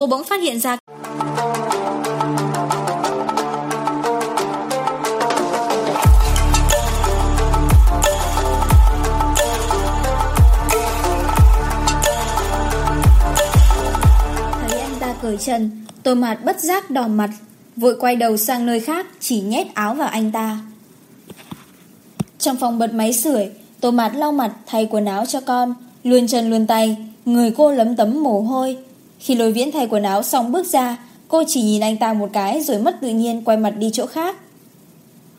cô bỗng phát hiện ra thấy anh ta cởi trần Tôi mặt bất giác đỏ mặt, Vội quay đầu sang nơi khác, Chỉ nhét áo vào anh ta. Trong phòng bật máy sưởi Tôi mặt lau mặt, thay quần áo cho con, Luồn chân luồn tay, Người cô lấm tấm mồ hôi khi lôi viễn thay quần áo xong bước ra, cô chỉ nhìn anh ta một cái rồi mất tự nhiên quay mặt đi chỗ khác.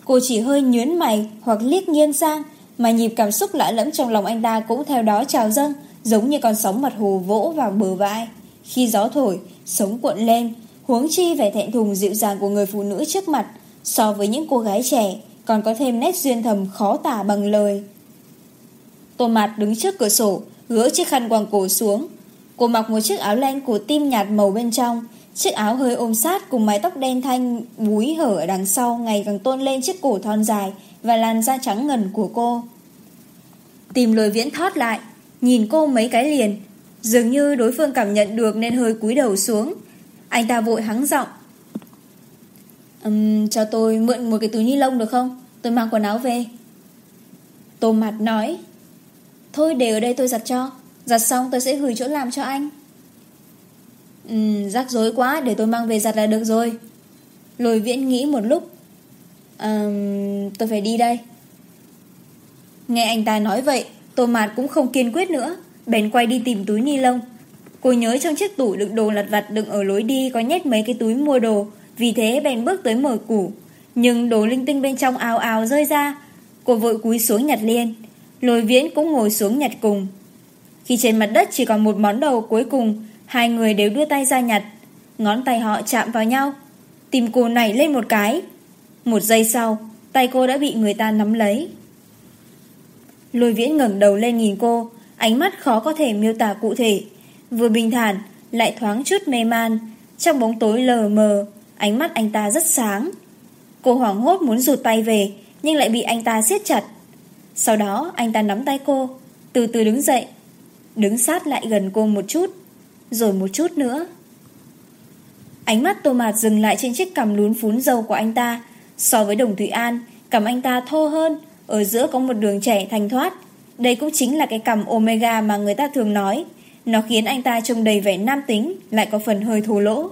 Cô chỉ hơi nhuyến mày hoặc liếc nghiêng sang, mà nhịp cảm xúc lạ lẫm trong lòng anh ta cũng theo đó trào dâng, giống như con sóng mặt hồ vỗ vào bờ vai. Khi gió thổi, sống cuộn lên, huống chi vẻ thẹn thùng dịu dàng của người phụ nữ trước mặt, so với những cô gái trẻ, còn có thêm nét duyên thầm khó tả bằng lời. Tô Mạt đứng trước cửa sổ, gỡ chiếc khăn quàng cổ xuống, Cô mặc một chiếc áo len của tim nhạt màu bên trong Chiếc áo hơi ôm sát cùng mái tóc đen thanh búi hở ở đằng sau ngày càng tôn lên chiếc cổ thon dài và làn da trắng ngần của cô. Tìm lời viễn thoát lại, nhìn cô mấy cái liền. Dường như đối phương cảm nhận được nên hơi cúi đầu xuống. Anh ta vội hắng giọng. Um, cho tôi mượn một cái túi ni lông được không? Tôi mang quần áo về. Tô mặt nói. Thôi để ở đây tôi giặt cho. Giặt xong tôi sẽ gửi chỗ làm cho anh. Ừ, rắc rối quá để tôi mang về giặt là được rồi. Lồi viễn nghĩ một lúc. À, Tôi phải đi đây. Nghe anh ta nói vậy Tô mạt cũng không kiên quyết nữa Bèn quay đi tìm túi ni lông. Cô nhớ trong chiếc tủ đựng đồ lặt vặt đựng ở lối đi Có nhét mấy cái túi mua đồ Vì thế bèn bước tới mở củ. Nhưng đồ linh tinh bên trong ào ào rơi ra Cô vội cúi xuống nhặt liền. Lồi viễn cũng ngồi xuống nhặt cùng. Khi trên mặt đất chỉ còn một món đầu cuối cùng, hai người đều đưa tay ra nhặt. Ngón tay họ chạm vào nhau. Tìm cô này lên một cái. Một giây sau, tay cô đã bị người ta nắm lấy. Lôi viễn ngẩng đầu lên nhìn cô, ánh mắt khó có thể miêu tả cụ thể. Vừa bình thản, lại thoáng chút mê man. Trong bóng tối lờ mờ, ánh mắt anh ta rất sáng. Cô hoảng hốt muốn rụt tay về, nhưng lại bị anh ta siết chặt. Sau đó, anh ta nắm tay cô, từ từ đứng dậy, Đứng sát lại gần cô một chút, Rồi một chút nữa. Ánh mắt tô mạt dừng lại trên chiếc cằm lún phún dâu của anh ta. So với đồng Thụy An, Cằm anh ta thô hơn, Ở giữa có một đường trẻ thành thoát. Đây cũng chính là cái cằm omega mà người ta thường nói. Nó khiến anh ta trông đầy vẻ nam tính, Lại có phần hơi thô lỗ.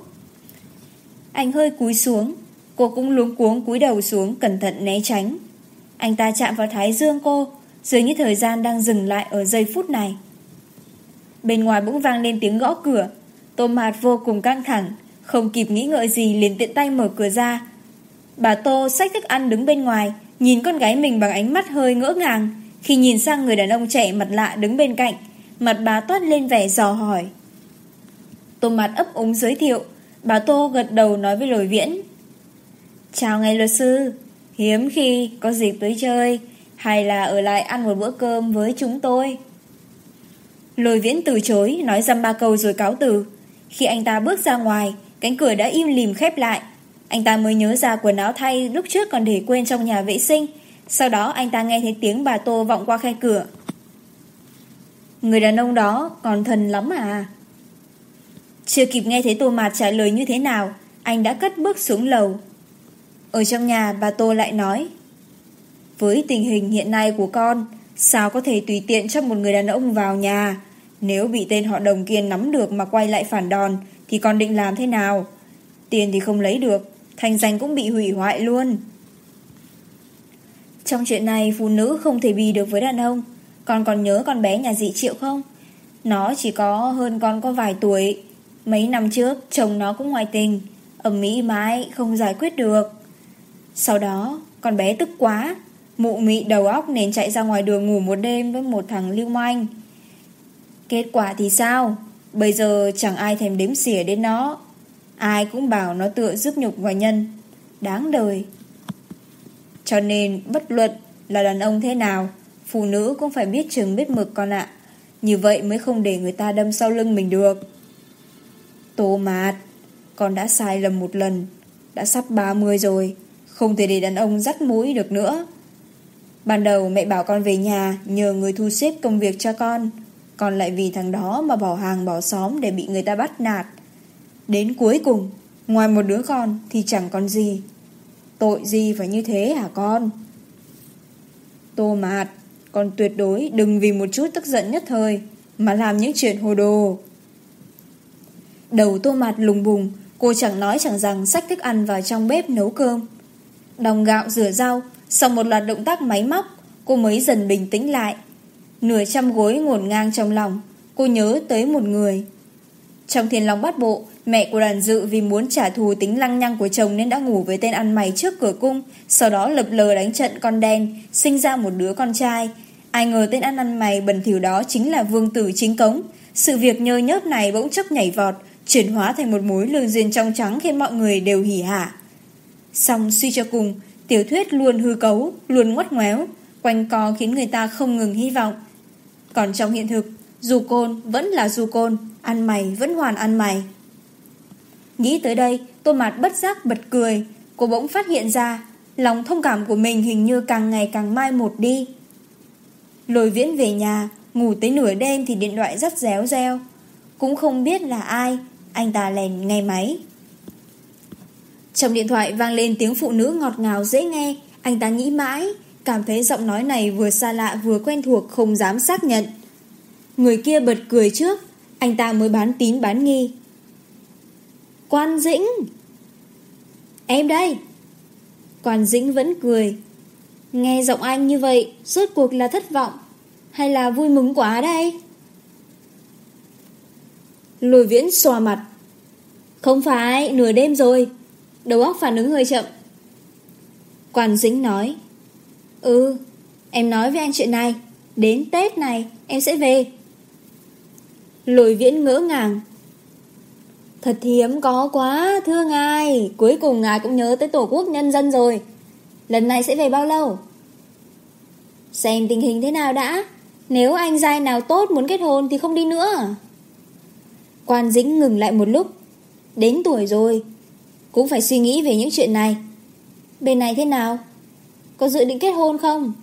Anh hơi cúi xuống, Cô cũng luống cuống cúi đầu xuống Cẩn thận né tránh. Anh ta chạm vào thái dương cô, Dường như thời gian đang dừng lại ở giây phút này. Bên ngoài bỗng vang lên tiếng gõ cửa. Tô Mạt vô cùng căng thẳng, Không kịp nghĩ ngợi gì liền tiện tay mở cửa ra. Bà Tô xách thức ăn đứng bên ngoài, Nhìn con gái mình bằng ánh mắt hơi ngỡ ngàng. Khi nhìn sang người đàn ông trẻ mặt lạ đứng bên cạnh, Mặt bà toát lên vẻ dò hỏi. Tô Mạt ấp úng giới thiệu, Bà Tô gật đầu nói với lồi viễn. Chào ngài luật sư, Hiếm khi có dịp tới chơi, Hay là ở lại ăn một bữa cơm với chúng tôi. Lôi viễn từ chối, Nói dăm ba câu rồi cáo từ. Khi anh ta bước ra ngoài, Cánh cửa đã im lìm khép lại. Anh ta mới nhớ ra quần áo thay lúc trước còn để quên trong nhà vệ sinh. Sau đó anh ta nghe thấy tiếng bà Tô vọng qua khe cửa. Người đàn ông đó còn thần lắm à? Chưa kịp nghe thấy Tô Mạt trả lời như thế nào, Anh đã cất bước xuống lầu. Ở trong nhà, bà Tô lại nói, Với tình hình hiện nay của con, Sao có thể tùy tiện cho một người đàn ông vào nhà? Nếu bị tên họ đồng kia nắm được mà quay lại phản đòn thì còn định làm thế nào? Tiền thì không lấy được, thành danh cũng bị hủy hoại luôn. Trong chuyện này phụ nữ không thể bì được với đàn ông. Con còn nhớ con bé nhà dị triệu không? Nó chỉ có hơn con có vài tuổi. Mấy năm trước chồng nó cũng ngoại tình, ẩm mỹ mãi không giải quyết được. Sau đó con bé tức quá, mụ mị đầu óc nên chạy ra ngoài đường ngủ một đêm với một thằng lưu manh. Kết quả thì sao? Bây giờ chẳng ai thèm đếm xỉa đến nó. Ai cũng bảo nó tựa giúp nhục vào nhân. Đáng đời. Cho nên bất luận là đàn ông thế nào, phụ nữ cũng phải biết chừng biết mực con ạ. Như vậy mới không để người ta đâm sau lưng mình được. Tô mạt, con đã sai lầm một lần. Đã sắp 30 rồi, không thể để đàn ông dắt mũi được nữa. Ban đầu mẹ bảo con về nhà nhờ người thu xếp công việc cho con còn lại vì thằng đó mà bỏ hàng bỏ xóm để bị người ta bắt nạt. Đến cuối cùng, ngoài một đứa con thì chẳng còn gì. Tội gì phải như thế hả con? Tô mạt, con tuyệt đối đừng vì một chút tức giận nhất thời mà làm những chuyện hồ đồ. Đầu tô mạt lùng bùng, cô chẳng nói chẳng rằng xách thức ăn vào trong bếp nấu cơm. Đồng gạo rửa rau, sau một loạt động tác máy móc, cô mới dần bình tĩnh lại Nửa trăm gối ngổn ngang trong lòng Cô nhớ tới một người. Trong thiên long bắt bộ Mẹ của đàn dự vì muốn trả thù tính lăng nhăng của chồng Nên đã ngủ với tên ăn mày trước cửa cung Sau đó lập lờ đánh trận con đen Sinh ra một đứa con trai. Ai ngờ tên ăn ăn mày bẩn thỉu đó Chính là vương tử chính cống. Sự việc nhơ nhớp này bỗng chốc nhảy vọt Chuyển hóa thành một mối lương duyên trong trắng Khiến mọi người đều hỉ hả Xong suy cho cùng Tiểu thuyết luôn hư cấu, luôn ngoắt ngoéo Quanh co khiến người ta không ngừng hy vọng. Còn trong hiện thực. Dù côn vẫn là dù côn, Ăn mày vẫn hoàn ăn mày. Nghĩ tới đây, Tô mặt bất giác bật cười. Cô bỗng phát hiện ra, Lòng thông cảm của mình hình như càng ngày càng mai một đi. Lồi viễn về nhà, Ngủ tới nửa đêm thì điện thoại rất réo reo. Cũng không biết là ai, Anh ta lèn nghe máy. Trong điện thoại vang lên tiếng phụ nữ ngọt ngào dễ nghe. Anh ta nghĩ mãi Cảm thấy giọng nói này vừa xa lạ vừa quen thuộc không dám xác nhận. Người kia bật cười trước, Anh ta mới bán tín bán nghi. Quan Dĩnh! Em đây! Quan Dĩnh vẫn cười. Nghe giọng anh như vậy Suốt cuộc là thất vọng. Hay là vui mừng quá đây? Lùi viễn xòa mặt. Không phải, nửa đêm rồi. Đầu óc phản ứng hơi chậm. Quan Dĩnh nói. Ừ, em nói với anh chuyện này, đến Tết này em sẽ về. Lôi viễn ngỡ ngàng. Thật hiếm có quá, thưa ngài, cuối cùng ngài cũng nhớ tới tổ quốc nhân dân rồi. Lần này sẽ về bao lâu? Xem tình hình thế nào đã, nếu anh giai nào tốt muốn kết hôn thì không đi nữa. Quan Dĩnh ngừng lại một lúc, đến tuổi rồi, cũng phải suy nghĩ về những chuyện này. Bên này thế nào? Có dự định kết hôn không?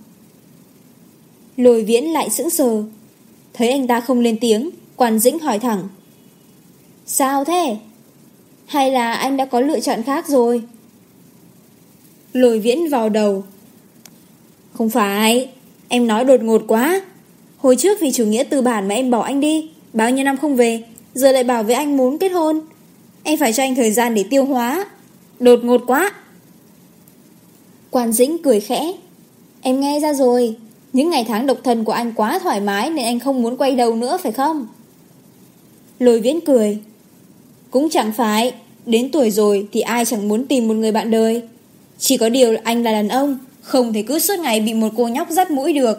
Lôi viễn lại sững sờ. Thấy anh ta không lên tiếng, quan dĩnh hỏi thẳng. Sao thế? Hay là anh đã có lựa chọn khác rồi? Lôi viễn vào đầu. Không phải, Em nói đột ngột quá. Hồi trước vì chủ nghĩa tư bản mà em bỏ anh đi, Bao nhiêu năm không về, Giờ lại bảo với anh muốn kết hôn. Em phải cho anh thời gian để tiêu hóa. Đột ngột quá. Quan Dĩnh cười khẽ. Em nghe ra rồi. Những ngày tháng độc thân của anh quá thoải mái Nên anh không muốn quay đầu nữa, phải không? Lôi viễn cười. Cũng chẳng phải. Đến tuổi rồi thì ai chẳng muốn tìm một người bạn đời. Chỉ có điều anh là đàn ông, Không thể cứ suốt ngày bị một cô nhóc dắt mũi được.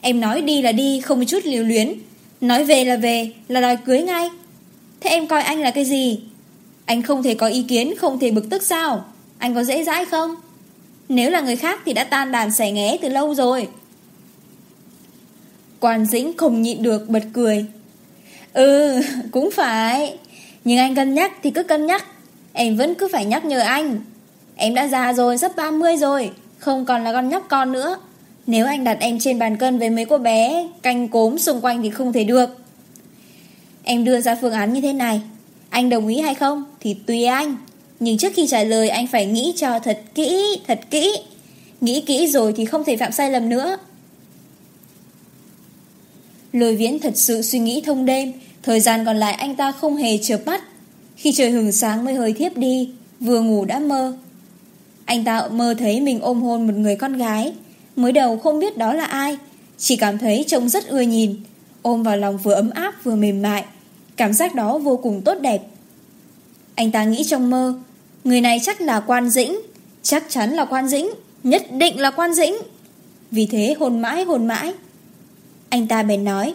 Em nói đi là đi, Không một chút liều luyến. Nói về là về, là đòi cưới ngay. Thế em coi anh là cái gì? Anh không thể có ý kiến, Không thể bực tức sao? Anh có dễ dãi không? Nếu là người khác thì đã tan đàn xẻ nghé từ lâu rồi. Quan Dĩnh không nhịn được bật cười. Ừ cũng phải. Nhưng anh cân nhắc thì cứ cân nhắc. Em vẫn cứ phải nhắc nhở anh. Em đã già rồi, sắp 30 rồi. Không còn là con nhóc con nữa. Nếu anh đặt em trên bàn cân với mấy cô bé Canh cốm xung quanh thì không thể được. Em đưa ra phương án như thế này. Anh đồng ý hay không thì tùy anh. Nhưng trước khi trả lời anh phải nghĩ cho thật kỹ, thật kỹ. Nghĩ kỹ rồi thì không thể phạm sai lầm nữa. Lôi viễn thật sự suy nghĩ thông đêm. Thời gian còn lại anh ta không hề chợp mắt. Khi trời hừng sáng mới hơi thiếp đi Vừa ngủ đã mơ. Anh ta mơ thấy mình ôm hôn một người con gái. Mới đầu không biết đó là ai. Chỉ cảm thấy trông rất ưa nhìn. Ôm vào lòng vừa ấm áp vừa mềm mại. Cảm giác đó vô cùng tốt đẹp. Anh ta nghĩ trong mơ, Người này chắc là quan dĩnh, Chắc chắn là quan dĩnh, Nhất định là quan dĩnh. Vì thế hồn mãi hồn mãi. Anh ta bèn nói,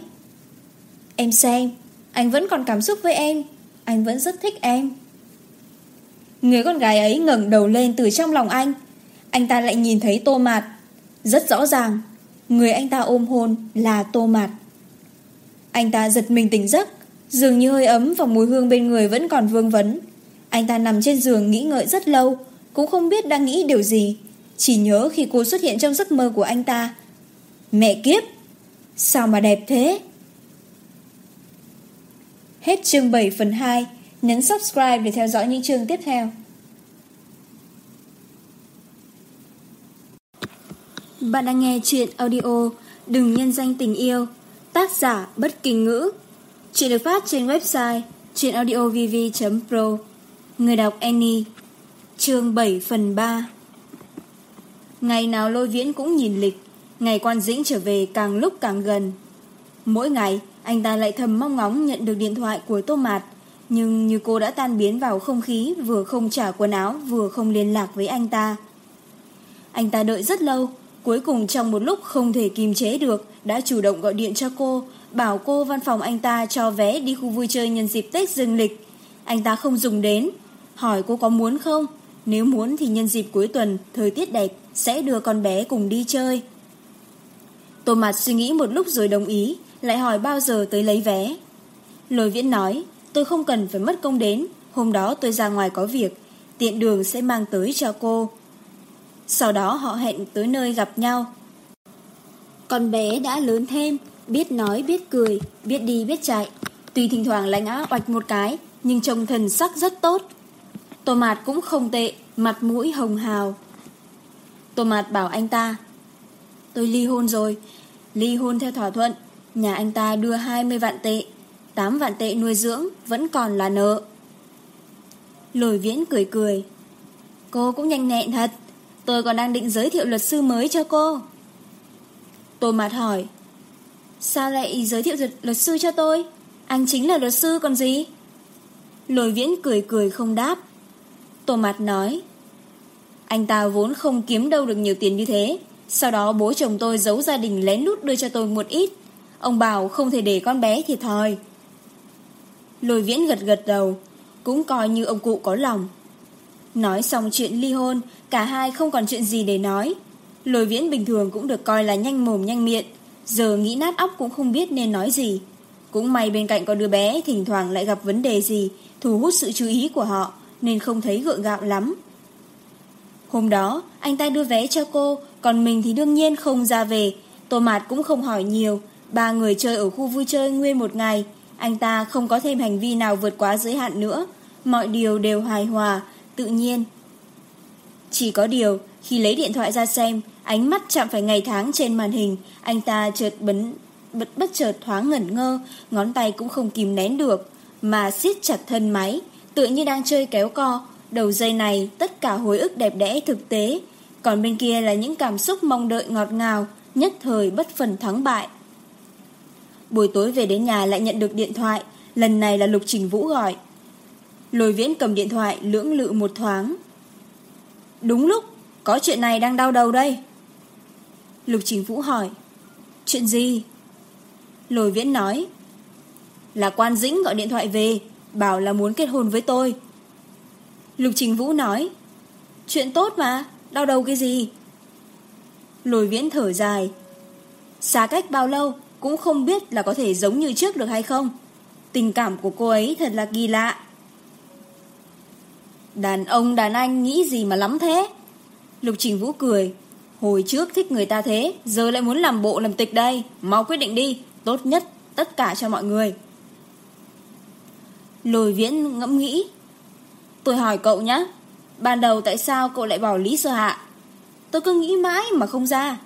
Em xem, Anh vẫn còn cảm xúc với em, Anh vẫn rất thích em. Người con gái ấy ngẩng đầu lên từ trong lòng anh. Anh ta lại nhìn thấy tô mạt. Rất rõ ràng, Người anh ta ôm hôn là tô mạt. Anh ta giật mình tỉnh giấc, Dường như hơi ấm và mùi hương bên người vẫn còn vương vấn. Anh ta nằm trên giường nghĩ ngợi rất lâu, cũng không biết đang nghĩ điều gì. Chỉ nhớ khi cô xuất hiện trong giấc mơ của anh ta. Mẹ kiếp! Sao mà đẹp thế? Hết chương 7 phần 2, nhấn subscribe để theo dõi những chương tiếp theo. Bạn đang nghe chuyện audio Đừng nhân danh tình yêu Tác giả bất kỳ ngữ Chuyện được phát trên website chuyện audio vv pro Người đọc Annie, chương 7 phần 3 Ngày nào lôi viễn cũng nhìn lịch, Ngày quan dĩnh trở về càng lúc càng gần. Mỗi ngày, Anh ta lại thầm mong ngóng nhận được điện thoại của Tô Mạt, Nhưng như cô đã tan biến vào không khí, Vừa không trả quần áo, Vừa không liên lạc với anh ta. Anh ta đợi rất lâu, Cuối cùng trong một lúc không thể kìm chế được, Đã chủ động gọi điện cho cô, Bảo cô văn phòng anh ta cho vé đi khu vui chơi nhân dịp Tết dương lịch. Anh ta không dùng đến hỏi cô có muốn không? Nếu muốn thì nhân dịp cuối tuần, thời tiết đẹp, sẽ đưa con bé cùng đi chơi. Tô Mạt suy nghĩ một lúc rồi đồng ý, lại hỏi bao giờ tới lấy vé. Lôi viễn nói, tôi không cần phải mất công đến, hôm đó tôi ra ngoài có việc, tiện đường sẽ mang tới cho cô. Sau đó họ hẹn tới nơi gặp nhau. Con bé đã lớn thêm, biết nói biết cười, biết đi biết chạy. Tuy thỉnh thoảng lạnh á oạch một cái, nhưng trông thần sắc rất tốt. Tô Mạt cũng không tệ, Mặt mũi hồng hào. Tô Mạt bảo anh ta, Tôi ly hôn rồi. Ly hôn theo thỏa thuận, Nhà anh ta đưa 20 vạn tệ 8 vạn tệ nuôi dưỡng Vẫn còn là nợ. Lồi viễn cười cười, Cô cũng nhanh nhẹn thật, Tôi còn đang định giới thiệu luật sư mới cho cô. Tô Mạt hỏi, Sao lại giới thiệu luật sư cho tôi? Anh chính là luật sư còn gì? Lồi viễn cười cười không đáp. Tô Mạt nói, Anh ta vốn không kiếm đâu được nhiều tiền như thế. Sau đó bố chồng tôi giấu gia đình lén lút đưa cho tôi một ít. Ông bảo không thể để con bé thiệt thòi. Lôi viễn gật gật đầu, Cũng coi như ông cụ có lòng. Nói xong chuyện ly hôn, Cả hai không còn chuyện gì để nói. Lôi viễn bình thường cũng được coi là nhanh mồm nhanh miệng, Giờ nghĩ nát óc cũng không biết nên nói gì. Cũng may bên cạnh có đứa bé, Thỉnh thoảng lại gặp vấn đề gì, Thu hút sự chú ý của họ nên không thấy gượng gạo lắm. Hôm đó, anh ta đưa vé cho cô, còn mình thì đương nhiên không ra về. Tô Mạt cũng không hỏi nhiều, ba người chơi ở khu vui chơi nguyên một ngày. Anh ta không có thêm hành vi nào vượt quá giới hạn nữa, mọi điều đều hài hòa, tự nhiên. Chỉ có điều, khi lấy điện thoại ra xem, ánh mắt chạm phải ngày tháng trên màn hình, anh ta chợt bấn bất bất chợt thoáng ngẩn ngơ, ngón tay cũng không kìm nén được, mà siết chặt thân máy tựa như đang chơi kéo co. Đầu dây này, tất cả hồi ức đẹp đẽ, thực tế. Còn bên kia là những cảm xúc mong đợi ngọt ngào, Nhất thời bất phần thắng bại. Buổi tối về đến nhà lại nhận được điện thoại. Lần này là Lục Trình Vũ gọi. Lôi viễn cầm điện thoại, lưỡng lự một thoáng. Đúng lúc, Có chuyện này đang đau đầu đây. Lục Trình Vũ hỏi. Chuyện gì? Lôi viễn nói. Là quan dĩnh gọi điện thoại về. Bảo là muốn kết hôn với tôi. Lục Trình Vũ nói, Chuyện tốt mà, Đau đầu cái gì? Lôi viễn thở dài, Xa cách bao lâu Cũng không biết là có thể giống như trước được hay không. Tình cảm của cô ấy thật là kỳ lạ. Đàn ông, đàn anh nghĩ gì mà lắm thế? Lục Trình Vũ cười, Hồi trước thích người ta thế, Giờ lại muốn làm bộ làm tịch đây. Mau quyết định đi, Tốt nhất tất cả cho mọi người. Lồi viễn ngẫm nghĩ. Tôi hỏi cậu nhá, Ban đầu tại sao cậu lại bảo Lý Sơ Hạ? Tôi cứ nghĩ mãi mà không ra.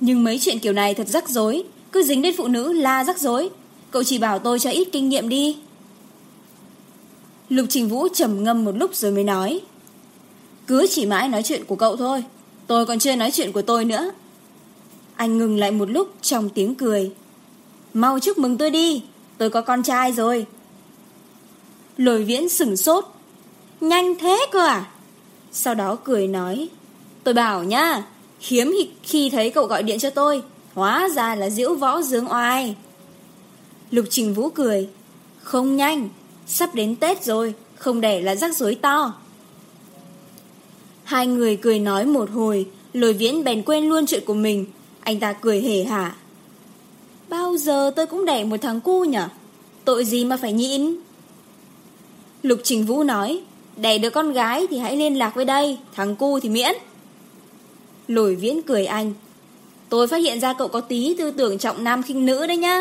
Nhưng mấy chuyện kiểu này thật rắc rối Cứ dính đến phụ nữ la rắc rối. Cậu chỉ bảo tôi cho ít kinh nghiệm đi. Lục Trình Vũ trầm ngâm một lúc rồi mới nói Cứ chỉ mãi nói chuyện của cậu thôi Tôi còn chưa nói chuyện của tôi nữa. Anh ngừng lại một lúc trong tiếng cười Mau chúc mừng tôi đi Tôi có con trai rồi. Lôi viễn sửng sốt. Nhanh thế cơ à? Sau đó cười nói, Tôi bảo nhá, Hiếm khi thấy cậu gọi điện cho tôi, Hóa ra là diễu võ dương oai. Lục trình vũ cười, Không nhanh, Sắp đến Tết rồi, Không để là rắc rối to. Hai người cười nói một hồi, Lôi viễn bèn quên luôn chuyện của mình. Anh ta cười hề hả, Bao giờ tôi cũng đẻ một thằng cu nhở? Tội gì mà phải nhịn? Lục Trình Vũ nói, Đẻ được con gái thì hãy liên lạc với đây, Thằng cu thì miễn. Lồi viễn cười anh, Tôi phát hiện ra cậu có tí tư tưởng trọng nam khinh nữ đấy nhá.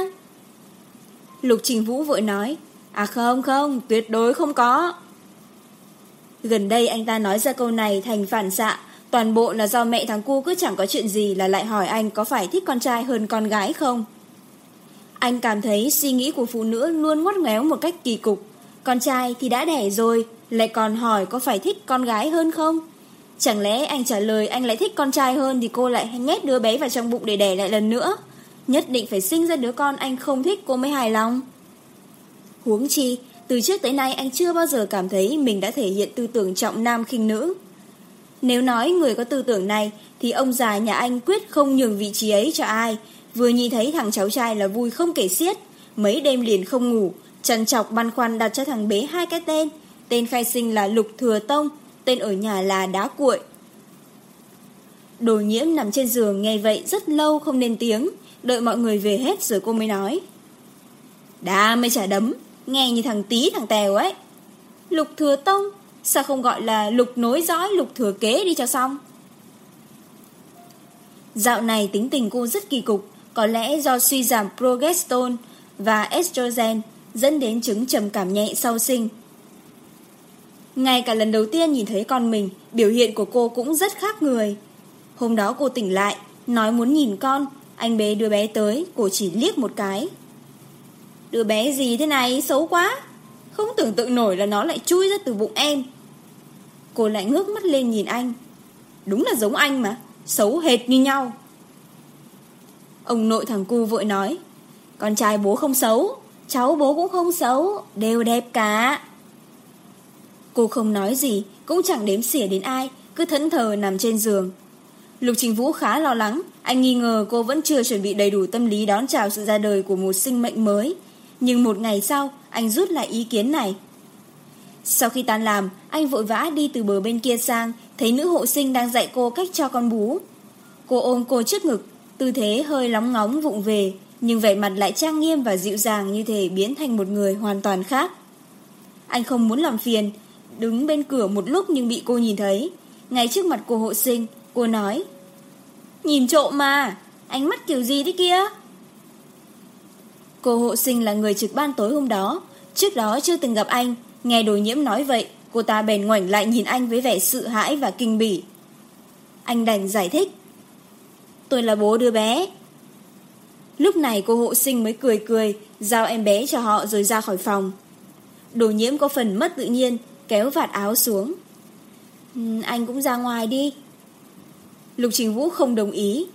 Lục Trình Vũ vội nói À không không, tuyệt đối không có. Gần đây anh ta nói ra câu này thành phản xạ, Toàn bộ là do mẹ thằng cu cứ chẳng có chuyện gì là lại hỏi anh có phải thích con trai hơn con gái không. Anh cảm thấy suy nghĩ của phụ nữ luôn ngoắt ngéo một cách kỳ cục. Con trai thì đã đẻ rồi, lại còn hỏi có phải thích con gái hơn không? Chẳng lẽ anh trả lời anh lại thích con trai hơn thì cô lại nhét đứa bé vào trong bụng để đẻ lại lần nữa. Nhất định phải sinh ra đứa con anh không thích cô mới hài lòng. Huống chi, từ trước tới nay anh chưa bao giờ cảm thấy mình đã thể hiện tư tưởng trọng nam khinh nữ. Nếu nói người có tư tưởng này thì ông già nhà anh quyết không nhường vị trí ấy cho ai. Vừa nhìn thấy thằng cháu trai là vui không kể xiết, mấy đêm liền không ngủ, Trần trọc băn khoăn đặt cho thằng bé hai cái tên. Tên khai sinh là Lục Thừa Tông, tên ở nhà là Đá Cuội. Đồ nhiễm nằm trên giường nghe vậy rất lâu không nên tiếng, đợi mọi người về hết rồi cô mới nói. Đá mới trả đấm, nghe như thằng tí thằng tèo ấy. Lục Thừa Tông, sao không gọi là lục nối dõi lục thừa kế đi cho xong. Dạo này tính tình cô rất kỳ cục, có lẽ do suy giảm progesterone và estrogen dẫn đến chứng trầm cảm nhẹ sau sinh. Ngay cả lần đầu tiên nhìn thấy con mình, biểu hiện của cô cũng rất khác người. Hôm đó cô tỉnh lại, nói muốn nhìn con, anh bé đưa bé tới, cô chỉ liếc một cái. Đứa bé gì thế này, xấu quá. Không tưởng tượng nổi là nó lại chui ra từ bụng em. Cô lại ngước mắt lên nhìn anh. Đúng là giống anh mà, xấu hệt như nhau. Ông nội thằng cu vội nói, con trai bố không xấu, cháu bố cũng không xấu, đều đẹp cả. Cô không nói gì, cũng chẳng đếm xỉa đến ai, cứ thẫn thờ nằm trên giường. Lục Trình Vũ khá lo lắng, anh nghi ngờ cô vẫn chưa chuẩn bị đầy đủ tâm lý đón chào sự ra đời của một sinh mệnh mới. Nhưng một ngày sau, anh rút lại ý kiến này. Sau khi tan làm, anh vội vã đi từ bờ bên kia sang, thấy nữ hộ sinh đang dạy cô cách cho con bú. Cô ôm cô trước ngực, tư thế hơi lóng ngóng vụng về, nhưng vẻ mặt lại trang nghiêm và dịu dàng như thể biến thành một người hoàn toàn khác. Anh không muốn làm phiền, đứng bên cửa một lúc nhưng bị cô nhìn thấy. Ngay trước mặt cô hộ sinh, cô nói Nhìn trộm mà, ánh mắt kiểu gì thế kia? Cô hộ sinh là người trực ban tối hôm đó, trước đó chưa từng gặp anh, nghe đồ nhiễm nói vậy, cô ta bèn ngoảnh lại nhìn anh với vẻ sự hãi và kinh bỉ. Anh đành giải thích. Tôi là bố đứa bé, Lúc này cô hộ sinh mới cười cười, giao em bé cho họ rồi ra khỏi phòng. Đồ nhiễm có phần mất tự nhiên, kéo vạt áo xuống. Ừ, anh cũng ra ngoài đi. Lục Trình Vũ không đồng ý.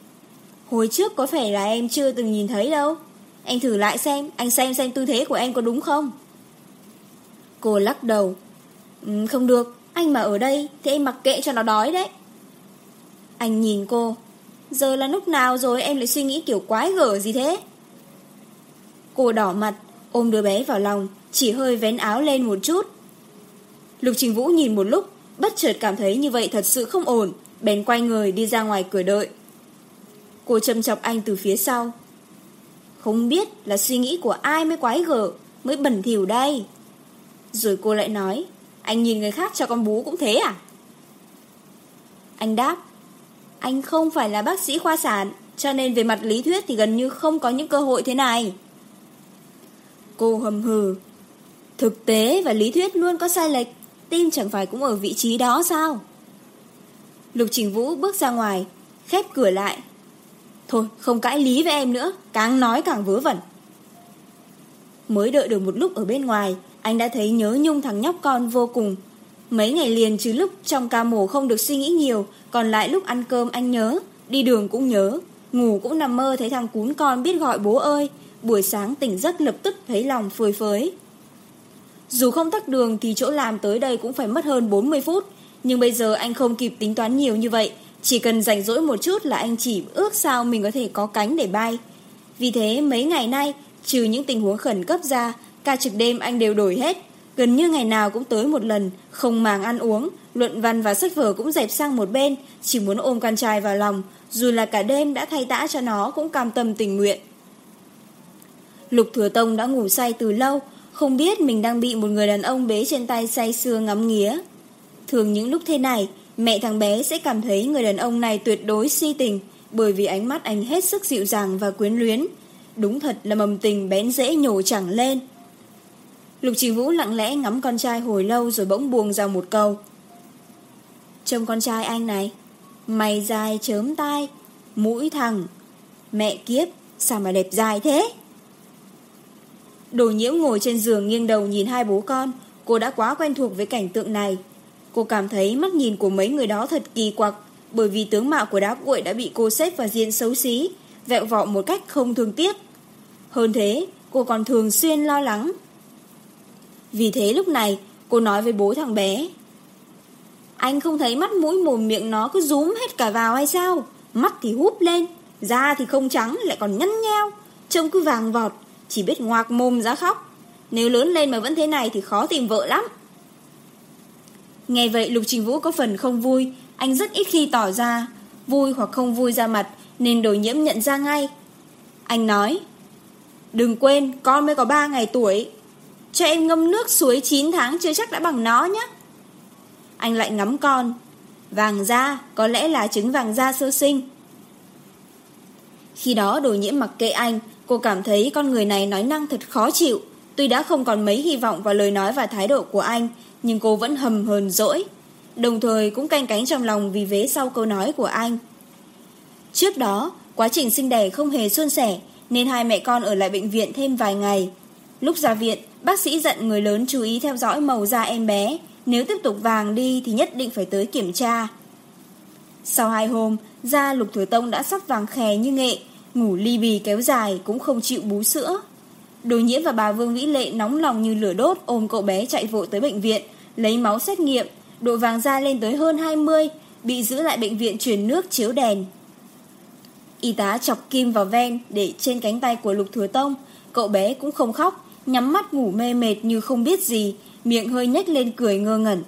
Hồi trước có phải là em chưa từng nhìn thấy đâu. Anh thử lại xem, anh xem xem tư thế của em có đúng không. Cô lắc đầu. Ừ, không được, anh mà ở đây thì em mặc kệ cho nó đói đấy. Anh nhìn cô. Giờ là lúc nào rồi em lại suy nghĩ kiểu quái gở gì thế? Cô đỏ mặt, Ôm đứa bé vào lòng, Chỉ hơi vén áo lên một chút. Lục Trình Vũ nhìn một lúc, Bất chợt cảm thấy như vậy thật sự không ổn, Bèn quay người đi ra ngoài cửa đợi. Cô châm chọc anh từ phía sau. Không biết là suy nghĩ của ai mới quái gở, Mới bẩn thỉu đây. Rồi cô lại nói, Anh nhìn người khác cho con bú cũng thế à? Anh đáp anh không phải là bác sĩ khoa sản, cho nên về mặt lý thuyết thì gần như không có những cơ hội thế này. Cô hầm hừ. Thực tế và lý thuyết luôn có sai lệch, tim chẳng phải cũng ở vị trí đó sao? Lục Trình Vũ bước ra ngoài, khép cửa lại. Thôi, không cãi lý với em nữa, càng nói càng vớ vẩn. Mới đợi được một lúc ở bên ngoài, anh đã thấy nhớ nhung thằng nhóc con vô cùng. Mấy ngày liền chứ lúc trong ca mổ không được suy nghĩ nhiều, còn lại lúc ăn cơm anh nhớ, đi đường cũng nhớ, ngủ cũng nằm mơ thấy thằng cún con biết gọi bố ơi, buổi sáng tỉnh giấc lập tức thấy lòng phơi phới. Dù không tắt đường thì chỗ làm tới đây cũng phải mất hơn 40 phút, nhưng bây giờ anh không kịp tính toán nhiều như vậy, chỉ cần rảnh rỗi một chút là anh chỉ ước sao mình có thể có cánh để bay. Vì thế mấy ngày nay, trừ những tình huống khẩn cấp ra, ca trực đêm anh đều đổi hết, gần như ngày nào cũng tới một lần, không màng ăn uống, luận văn và sách vở cũng dẹp sang một bên, chỉ muốn ôm con trai vào lòng, dù là cả đêm đã thay tã cho nó cũng cam tâm tình nguyện. Lục Thừa Tông đã ngủ say từ lâu, không biết mình đang bị một người đàn ông bế trên tay say sưa ngắm nghía. Thường những lúc thế này, mẹ thằng bé sẽ cảm thấy người đàn ông này tuyệt đối si tình, bởi vì ánh mắt anh hết sức dịu dàng và quyến luyến. Đúng thật là mầm tình bén dễ nhổ chẳng lên. Lục Chỉ Vũ lặng lẽ ngắm con trai hồi lâu rồi bỗng buông ra một câu. Trông con trai anh này, mày dài chớm tai, mũi thẳng, mẹ kiếp, sao mà đẹp dài thế? Đồ nhiễu ngồi trên giường nghiêng đầu nhìn hai bố con, cô đã quá quen thuộc với cảnh tượng này. Cô cảm thấy mắt nhìn của mấy người đó thật kỳ quặc, bởi vì tướng mạo của đá cuội đã bị cô xếp vào diện xấu xí, vẹo vọ một cách không thương tiếc. Hơn thế, cô còn thường xuyên lo lắng vì thế lúc này, cô nói với bố thằng bé. Anh không thấy mắt mũi mồm miệng nó cứ rúm hết cả vào hay sao? Mắt thì húp lên, Da thì không trắng, lại còn nhăn nheo, Trông cứ vàng vọt, Chỉ biết ngoạc mồm ra khóc. Nếu lớn lên mà vẫn thế này thì khó tìm vợ lắm. Nghe vậy, Lục Trình Vũ có phần không vui. Anh rất ít khi tỏ ra Vui hoặc không vui ra mặt, Nên đồ nhiễm nhận ra ngay. Anh nói, Đừng quên, con mới có 3 ngày tuổi. Cho em ngâm nước suối 9 tháng chưa chắc đã bằng nó nhé. Anh lại ngắm con. Vàng da, có lẽ là trứng vàng da sơ sinh. Khi đó đồ nhiễm mặc kệ anh, cô cảm thấy con người này nói năng thật khó chịu. Tuy đã không còn mấy hy vọng vào lời nói và thái độ của anh, nhưng cô vẫn hầm hờn dỗi. Đồng thời cũng canh cánh trong lòng vì vế sau câu nói của anh. Trước đó, quá trình sinh đẻ không hề suôn sẻ, nên hai mẹ con ở lại bệnh viện thêm vài ngày. Lúc ra viện, bác sĩ dặn người lớn chú ý theo dõi màu da em bé, nếu tiếp tục vàng đi thì nhất định phải tới kiểm tra. Sau hai hôm, da Lục Thừa Tông đã sắp vàng khè như nghệ, ngủ ly bì kéo dài cũng không chịu bú sữa. Đồ nhiễm và bà Vương Vĩ Lệ nóng lòng như lửa đốt ôm cậu bé chạy vội tới bệnh viện, lấy máu xét nghiệm, độ vàng da lên tới hơn 20, bị giữ lại bệnh viện truyền nước chiếu đèn. Y tá chọc kim vào ven để trên cánh tay của Lục Thừa Tông, cậu bé cũng không khóc, nhắm mắt ngủ mê mệt như không biết gì, miệng hơi nhếch lên cười ngơ ngẩn.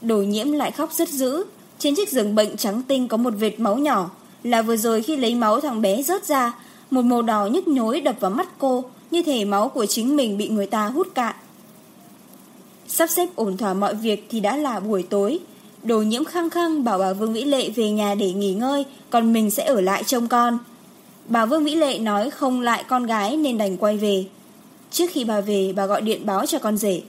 Đồ nhiễm lại khóc rất dữ, trên chiếc giường bệnh trắng tinh có một vệt máu nhỏ, là vừa rồi khi lấy máu thằng bé rớt ra, một màu đỏ nhức nhối đập vào mắt cô, như thể máu của chính mình bị người ta hút cạn. Sắp xếp ổn thỏa mọi việc thì đã là buổi tối, đồ nhiễm khăng khăng bảo bà Vương Vĩ Lệ về nhà để nghỉ ngơi, còn mình sẽ ở lại trông con. Bà Vương Vĩ Lệ nói không lại con gái nên đành quay về. Trước khi bà về bà gọi điện báo cho con rể.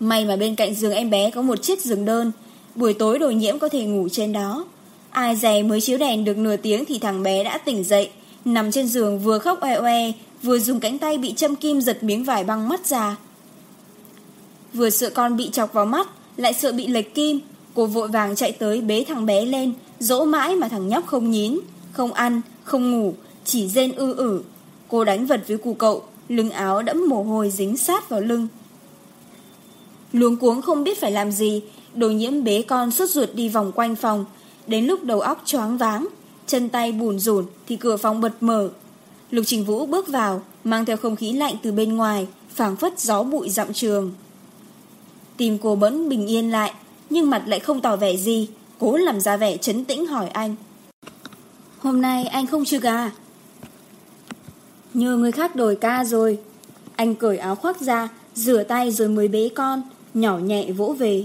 May mà bên cạnh giường em bé có một chiếc giường đơn Buổi tối đồ nhiễm có thể ngủ trên đó. Ai dè mới chiếu đèn được nửa tiếng thì thằng bé đã tỉnh dậy Nằm trên giường vừa khóc oe oe Vừa dùng cánh tay bị châm kim giật miếng vải băng mắt ra. Vừa sợ con bị chọc vào mắt Lại sợ bị lệch kim Cô vội vàng chạy tới bế thằng bé lên Dỗ mãi mà thằng nhóc không nhín Không ăn, không ngủ Chỉ rên ư ử. Cô đánh vật với cụ cậu lưng áo đẫm mồ hôi dính sát vào lưng. Luống cuống không biết phải làm gì, đồ nhiễm bế con suốt ruột đi vòng quanh phòng, đến lúc đầu óc choáng váng, chân tay bùn rùn thì cửa phòng bật mở. Lục Trình Vũ bước vào, mang theo không khí lạnh từ bên ngoài, phảng phất gió bụi dặm trường. Tìm cô bẫn bình yên lại, nhưng mặt lại không tỏ vẻ gì, cố làm ra vẻ chấn tĩnh hỏi anh. Hôm nay anh không chưa gà Nhờ người khác đổi ca rồi. Anh cởi áo khoác ra, rửa tay rồi mới bế con, nhỏ nhẹ vỗ về.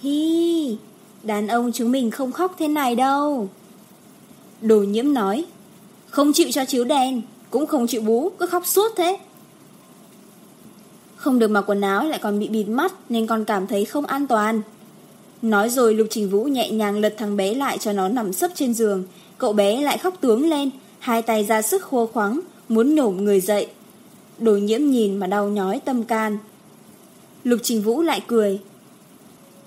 Hi, đàn ông chúng mình không khóc thế này đâu. Đồ nhiễm nói, không chịu cho chiếu đèn, cũng không chịu bú, cứ khóc suốt thế. Không được mặc quần áo lại còn bị bịt mắt nên con cảm thấy không an toàn. Nói rồi Lục Trình Vũ nhẹ nhàng lật thằng bé lại cho nó nằm sấp trên giường, cậu bé lại khóc tướng lên, hai tay ra sức khô khoắng, muốn nổ người dậy. Đồ nhiễm nhìn mà đau nhói tâm can. Lục Trình Vũ lại cười.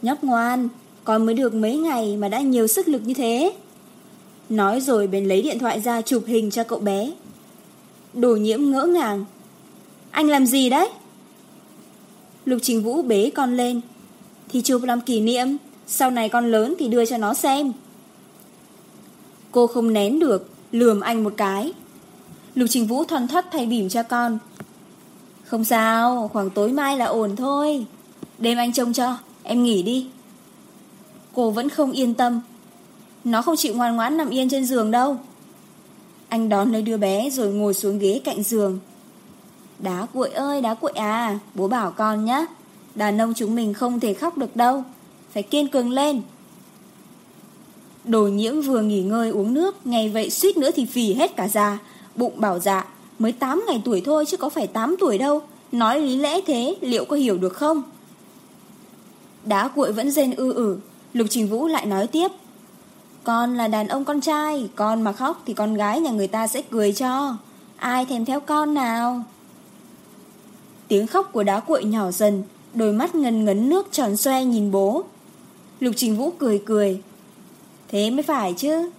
Nhóc ngoan, con mới được mấy ngày mà đã nhiều sức lực như thế. Nói rồi bên lấy điện thoại ra chụp hình cho cậu bé. Đồ nhiễm ngỡ ngàng. Anh làm gì đấy? Lục Trình Vũ bế con lên. Thì chụp làm kỷ niệm, sau này con lớn thì đưa cho nó xem. Cô không nén được, lườm anh một cái. Lục Trình Vũ thoăn thoắt thay bỉm cho con. Không sao, khoảng tối mai là ổn thôi. Đêm anh trông cho, em nghỉ đi. Cô vẫn không yên tâm. Nó không chịu ngoan ngoãn nằm yên trên giường đâu. Anh đón lấy đứa bé rồi ngồi xuống ghế cạnh giường. Đá cuội ơi, đá cuội à, bố bảo con nhé. Đàn ông chúng mình không thể khóc được đâu. Phải kiên cường lên. Đồ nhiễm vừa nghỉ ngơi uống nước, ngày vậy suýt nữa thì phì hết cả da Bụng bảo dạ, mới 8 ngày tuổi thôi chứ có phải 8 tuổi đâu. Nói lý lẽ thế, liệu có hiểu được không? Đá cuội vẫn rên ư ử, Lục Trình Vũ lại nói tiếp. Con là đàn ông con trai, con mà khóc thì con gái nhà người ta sẽ cười cho. Ai thèm theo con nào? Tiếng khóc của đá cuội nhỏ dần, đôi mắt ngần ngấn nước tròn xoe nhìn bố. Lục Trình Vũ cười cười, Thế mới phải chứ.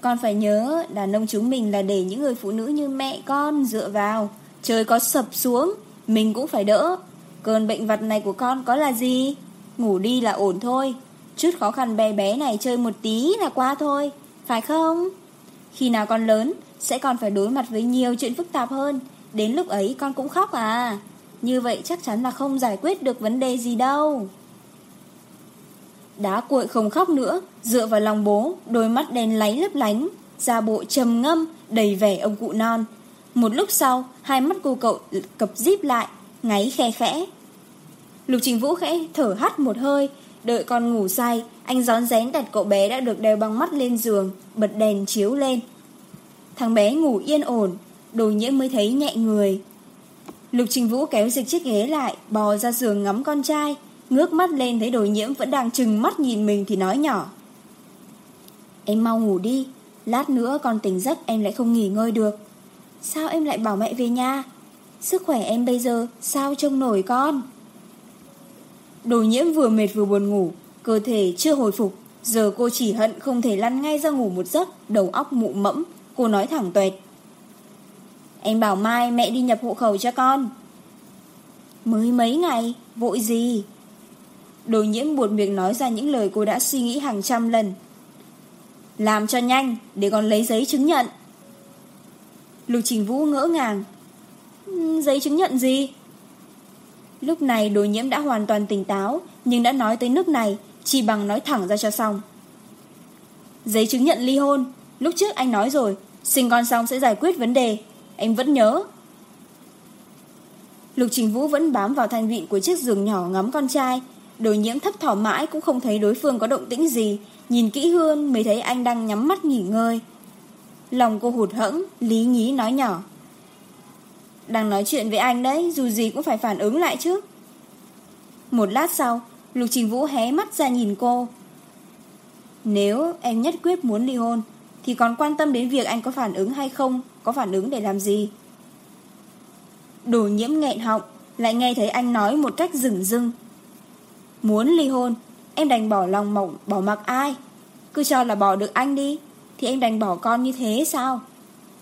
Con phải nhớ đàn ông chúng mình là để những người phụ nữ như mẹ con dựa vào. Trời có sập xuống, Mình cũng phải đỡ. Cơn bệnh vật này của con có là gì? Ngủ đi là ổn thôi. Chút khó khăn bé bé này chơi một tí là qua thôi, Phải không? Khi nào con lớn, Sẽ còn phải đối mặt với nhiều chuyện phức tạp hơn. Đến lúc ấy con cũng khóc à. Như vậy chắc chắn là không giải quyết được vấn đề gì đâu. Đá cuội không khóc nữa, dựa vào lòng bố, đôi mắt đen láy lấp lánh, da bộ trầm ngâm, đầy vẻ ông cụ non. Một lúc sau, hai mắt cô cậu cập díp lại, ngáy khe khẽ. Lục Trình Vũ khẽ thở hắt một hơi, đợi con ngủ say, anh gión rén đặt cậu bé đã được đeo băng mắt lên giường, bật đèn chiếu lên. Thằng bé ngủ yên ổn, đồ nhiễm mới thấy nhẹ người. Lục Trình Vũ kéo dịch chiếc ghế lại, bò ra giường ngắm con trai, ngước mắt lên thấy Đồi nhiễm vẫn đang chừng mắt nhìn mình thì nói nhỏ. Em mau ngủ đi, lát nữa còn tỉnh giấc em lại không nghỉ ngơi được. Sao em lại bảo mẹ về nhà? Sức khỏe em bây giờ sao trông nổi con? Đồi nhiễm vừa mệt vừa buồn ngủ, cơ thể chưa hồi phục. Giờ cô chỉ hận không thể lăn ngay ra ngủ một giấc, đầu óc mụ mẫm, cô nói thẳng tuệt. Em bảo mai mẹ đi nhập hộ khẩu cho con. Mới mấy ngày, vội gì? Đồ nhiễm buồn miệng nói ra những lời cô đã suy nghĩ hàng trăm lần. Làm cho nhanh, để còn lấy giấy chứng nhận. Lục Trình Vũ ngỡ ngàng. Giấy chứng nhận gì? Lúc này đồ nhiễm đã hoàn toàn tỉnh táo, nhưng đã nói tới nước này, chỉ bằng nói thẳng ra cho xong. Giấy chứng nhận ly hôn, lúc trước anh nói rồi, sinh con xong sẽ giải quyết vấn đề, em vẫn nhớ. Lục Trình Vũ vẫn bám vào thanh vị của chiếc giường nhỏ ngắm con trai, Đồ nhiễm thấp thỏ mãi cũng không thấy đối phương có động tĩnh gì, nhìn kỹ hơn mới thấy anh đang nhắm mắt nghỉ ngơi. Lòng cô hụt hẫng, lý nhí nói nhỏ. Đang nói chuyện với anh đấy, dù gì cũng phải phản ứng lại chứ. Một lát sau, Lục Trình Vũ hé mắt ra nhìn cô. Nếu em nhất quyết muốn ly hôn, thì còn quan tâm đến việc anh có phản ứng hay không, có phản ứng để làm gì. Đồ nhiễm nghẹn họng, lại nghe thấy anh nói một cách rừng rưng. Muốn ly hôn, Em đành bỏ lòng mộng, bỏ mặc ai? Cứ cho là bỏ được anh đi, Thì em đành bỏ con như thế sao?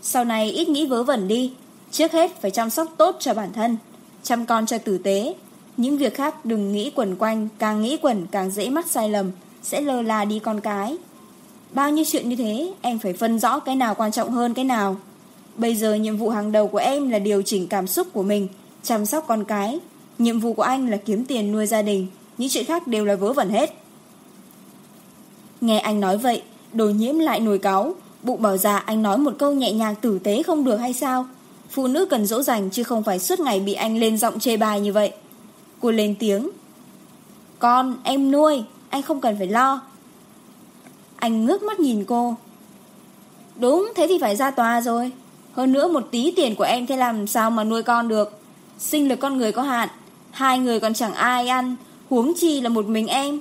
Sau này ít nghĩ vớ vẩn đi, Trước hết phải chăm sóc tốt cho bản thân, Chăm con cho tử tế. Những việc khác đừng nghĩ quẩn quanh, Càng nghĩ quẩn càng dễ mắc sai lầm, Sẽ lơ là đi con cái. Bao nhiêu chuyện như thế, Em phải phân rõ cái nào quan trọng hơn cái nào. Bây giờ nhiệm vụ hàng đầu của em là điều chỉnh cảm xúc của mình, Chăm sóc con cái. Nhiệm vụ của anh là kiếm tiền nuôi gia đình. Những chuyện khác đều là vớ vẩn hết. Nghe anh nói vậy, Đồ nhiễm lại nổi cáo Bụng bảo già anh nói một câu nhẹ nhàng tử tế không được hay sao? Phụ nữ cần dỗ dành Chứ không phải suốt ngày bị anh lên giọng chê bài như vậy. Cô lên tiếng. Con, em nuôi, Anh không cần phải lo. Anh ngước mắt nhìn cô. Đúng, thế thì phải ra tòa rồi. Hơn nữa một tí tiền của em Thế làm sao mà nuôi con được? Sinh lực con người có hạn, Hai người còn chẳng ai ăn huống chi là một mình em.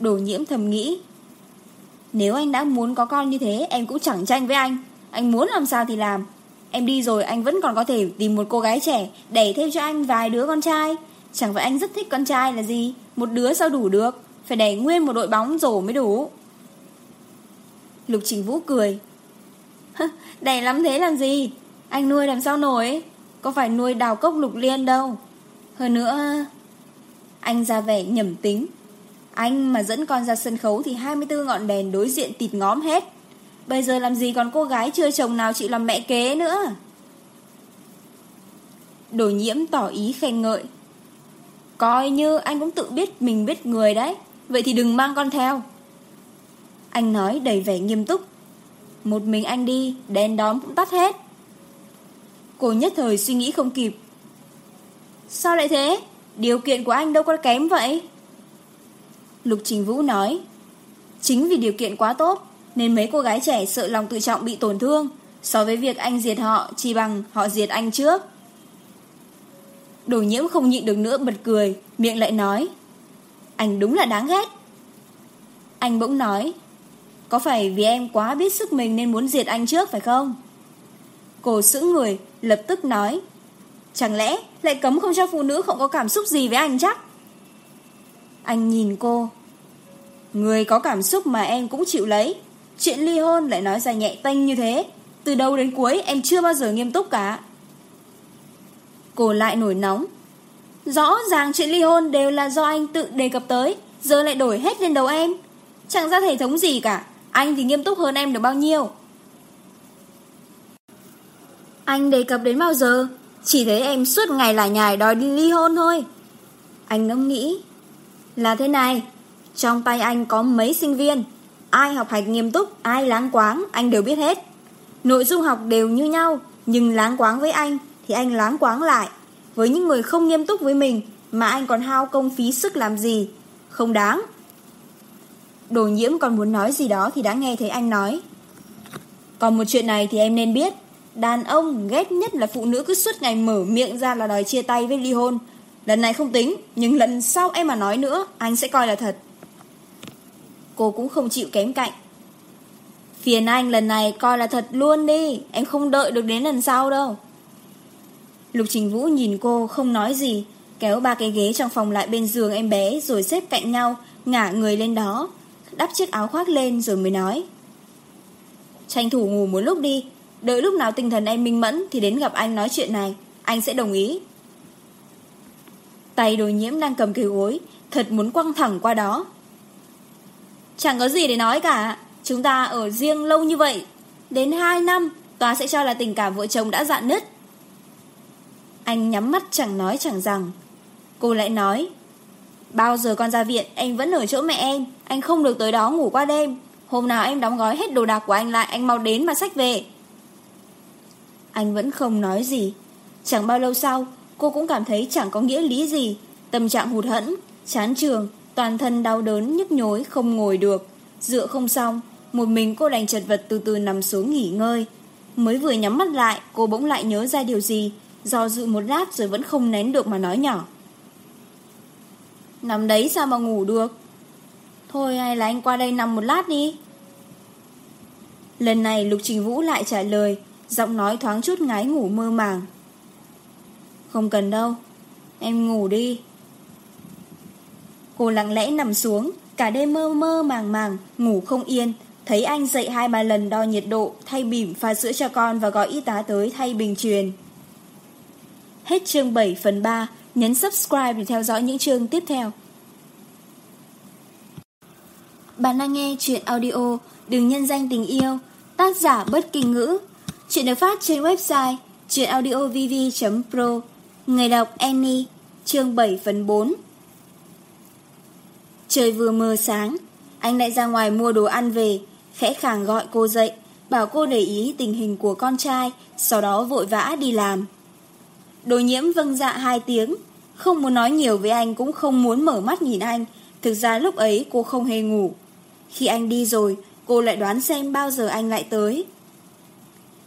Đồ nhiễm thầm nghĩ, nếu anh đã muốn có con như thế, em cũng chẳng tranh với anh. Anh muốn làm sao thì làm. Em đi rồi anh vẫn còn có thể tìm một cô gái trẻ đẩy thêm cho anh vài đứa con trai. Chẳng phải anh rất thích con trai là gì, một đứa sao đủ được, phải đẩy nguyên một đội bóng rổ mới đủ. Lục Trình Vũ cười. đẩy lắm thế làm gì, anh nuôi làm sao nổi, có phải nuôi đào cốc lục liên đâu. Hơn nữa, anh ra vẻ nhầm tính. Anh mà dẫn con ra sân khấu Thì 24 ngọn đèn đối diện tịt ngóm hết. Bây giờ làm gì còn cô gái chưa chồng nào chịu làm mẹ kế nữa? Đồ nhiễm tỏ ý khen ngợi. Coi như anh cũng tự biết mình biết người đấy. Vậy thì đừng mang con theo. Anh nói đầy vẻ nghiêm túc. Một mình anh đi, Đèn đóm cũng tắt hết. Cô nhất thời suy nghĩ không kịp. Sao lại thế? Điều kiện của anh đâu có kém vậy. Lục Trình Vũ nói, Chính vì điều kiện quá tốt Nên mấy cô gái trẻ sợ lòng tự trọng bị tổn thương. So với việc anh diệt họ, Chỉ bằng họ diệt anh trước. Đồ nhiễm không nhịn được nữa bật cười, Miệng lại nói, Anh đúng là đáng ghét. Anh bỗng nói, Có phải vì em quá biết sức mình nên muốn diệt anh trước phải không? Cô sững người, Lập tức nói Chẳng lẽ lại cấm không cho phụ nữ không có cảm xúc gì với anh chắc? Anh nhìn cô. Người có cảm xúc mà em cũng chịu lấy. Chuyện ly hôn lại nói ra nhẹ tênh như thế. Từ đầu đến cuối em chưa bao giờ nghiêm túc cả. Cô lại nổi nóng. Rõ ràng chuyện ly hôn đều là do anh tự đề cập tới. Giờ lại đổi hết lên đầu em. Chẳng ra thể thống gì cả. Anh thì nghiêm túc hơn em được bao nhiêu. Anh đề cập đến bao giờ? Chỉ thấy em suốt ngày lại nhài đòi đi ly hôn thôi. Anh ngẫm nghĩ Là thế này Trong tay anh có mấy sinh viên Ai học hành nghiêm túc, ai láng quáng Anh đều biết hết. Nội dung học đều như nhau Nhưng láng quáng với anh Thì anh láng quáng lại. Với những người không nghiêm túc với mình Mà anh còn hao công phí sức làm gì Không đáng. Đồ nhiễm còn muốn nói gì đó Thì đã nghe thấy anh nói. Còn một chuyện này thì em nên biết. Đàn ông ghét nhất là phụ nữ cứ suốt ngày mở miệng ra là đòi chia tay với ly hôn. Lần này không tính, nhưng lần sau em mà nói nữa, anh sẽ coi là thật. Cô cũng không chịu kém cạnh. Phiền anh lần này coi là thật luôn đi, em không đợi được đến lần sau đâu. Lục Trình Vũ nhìn cô không nói gì, kéo ba cái ghế trong phòng lại bên giường em bé rồi xếp cạnh nhau, ngả người lên đó, đắp chiếc áo khoác lên rồi mới nói. Tranh thủ ngủ một lúc đi, Đợi lúc nào tinh thần em minh mẫn Thì đến gặp anh nói chuyện này, Anh sẽ đồng ý. Tay đồ nhiễm đang cầm cây gối, Thật muốn quăng thẳng qua đó. Chẳng có gì để nói cả, Chúng ta ở riêng lâu như vậy, Đến 2 năm, Tòa sẽ cho là tình cảm vợ chồng đã dạn nứt. Anh nhắm mắt chẳng nói chẳng rằng. Cô lại nói, Bao giờ con ra viện Anh vẫn ở chỗ mẹ em, Anh không được tới đó ngủ qua đêm. Hôm nào em đóng gói hết đồ đạc của anh lại, Anh mau đến mà sách về. Anh vẫn không nói gì. Chẳng bao lâu sau Cô cũng cảm thấy chẳng có nghĩa lý gì. Tâm trạng hụt hẫn, chán trường Toàn thân đau đớn nhức nhối không ngồi được. Dựa không xong Một mình cô đành chật vật từ từ nằm xuống nghỉ ngơi. Mới vừa nhắm mắt lại Cô bỗng lại nhớ ra điều gì Do dự một lát rồi vẫn không nén được mà nói nhỏ. Nằm đấy sao mà ngủ được? Thôi hay là anh qua đây nằm một lát đi. Lần này Lục Trình Vũ lại trả lời Giọng nói thoáng chút ngái ngủ mơ màng. Không cần đâu, Em ngủ đi. Cô lặng lẽ nằm xuống, Cả đêm mơ mơ màng màng, Ngủ không yên. Thấy anh dậy hai ba lần đo nhiệt độ, Thay bỉm pha sữa cho con Và gọi y tá tới thay bình truyền. Hết chương 7 phần 3 Nhấn subscribe để theo dõi những chương tiếp theo. Bạn đang nghe chuyện audio Đừng nhân danh tình yêu, Tác giả bất kỳ ngữ. Chuyện được phát trên website chuyenaudiovv.pro Người đọc Annie, chương 7 phần 4 Trời vừa mờ sáng, Anh lại ra ngoài mua đồ ăn về, Khẽ khàng gọi cô dậy, Bảo cô để ý tình hình của con trai, Sau đó vội vã đi làm. Đồ nhiễm vâng dạ hai tiếng, Không muốn nói nhiều với anh Cũng không muốn mở mắt nhìn anh, Thực ra lúc ấy cô không hề ngủ. Khi anh đi rồi, Cô lại đoán xem bao giờ anh lại tới.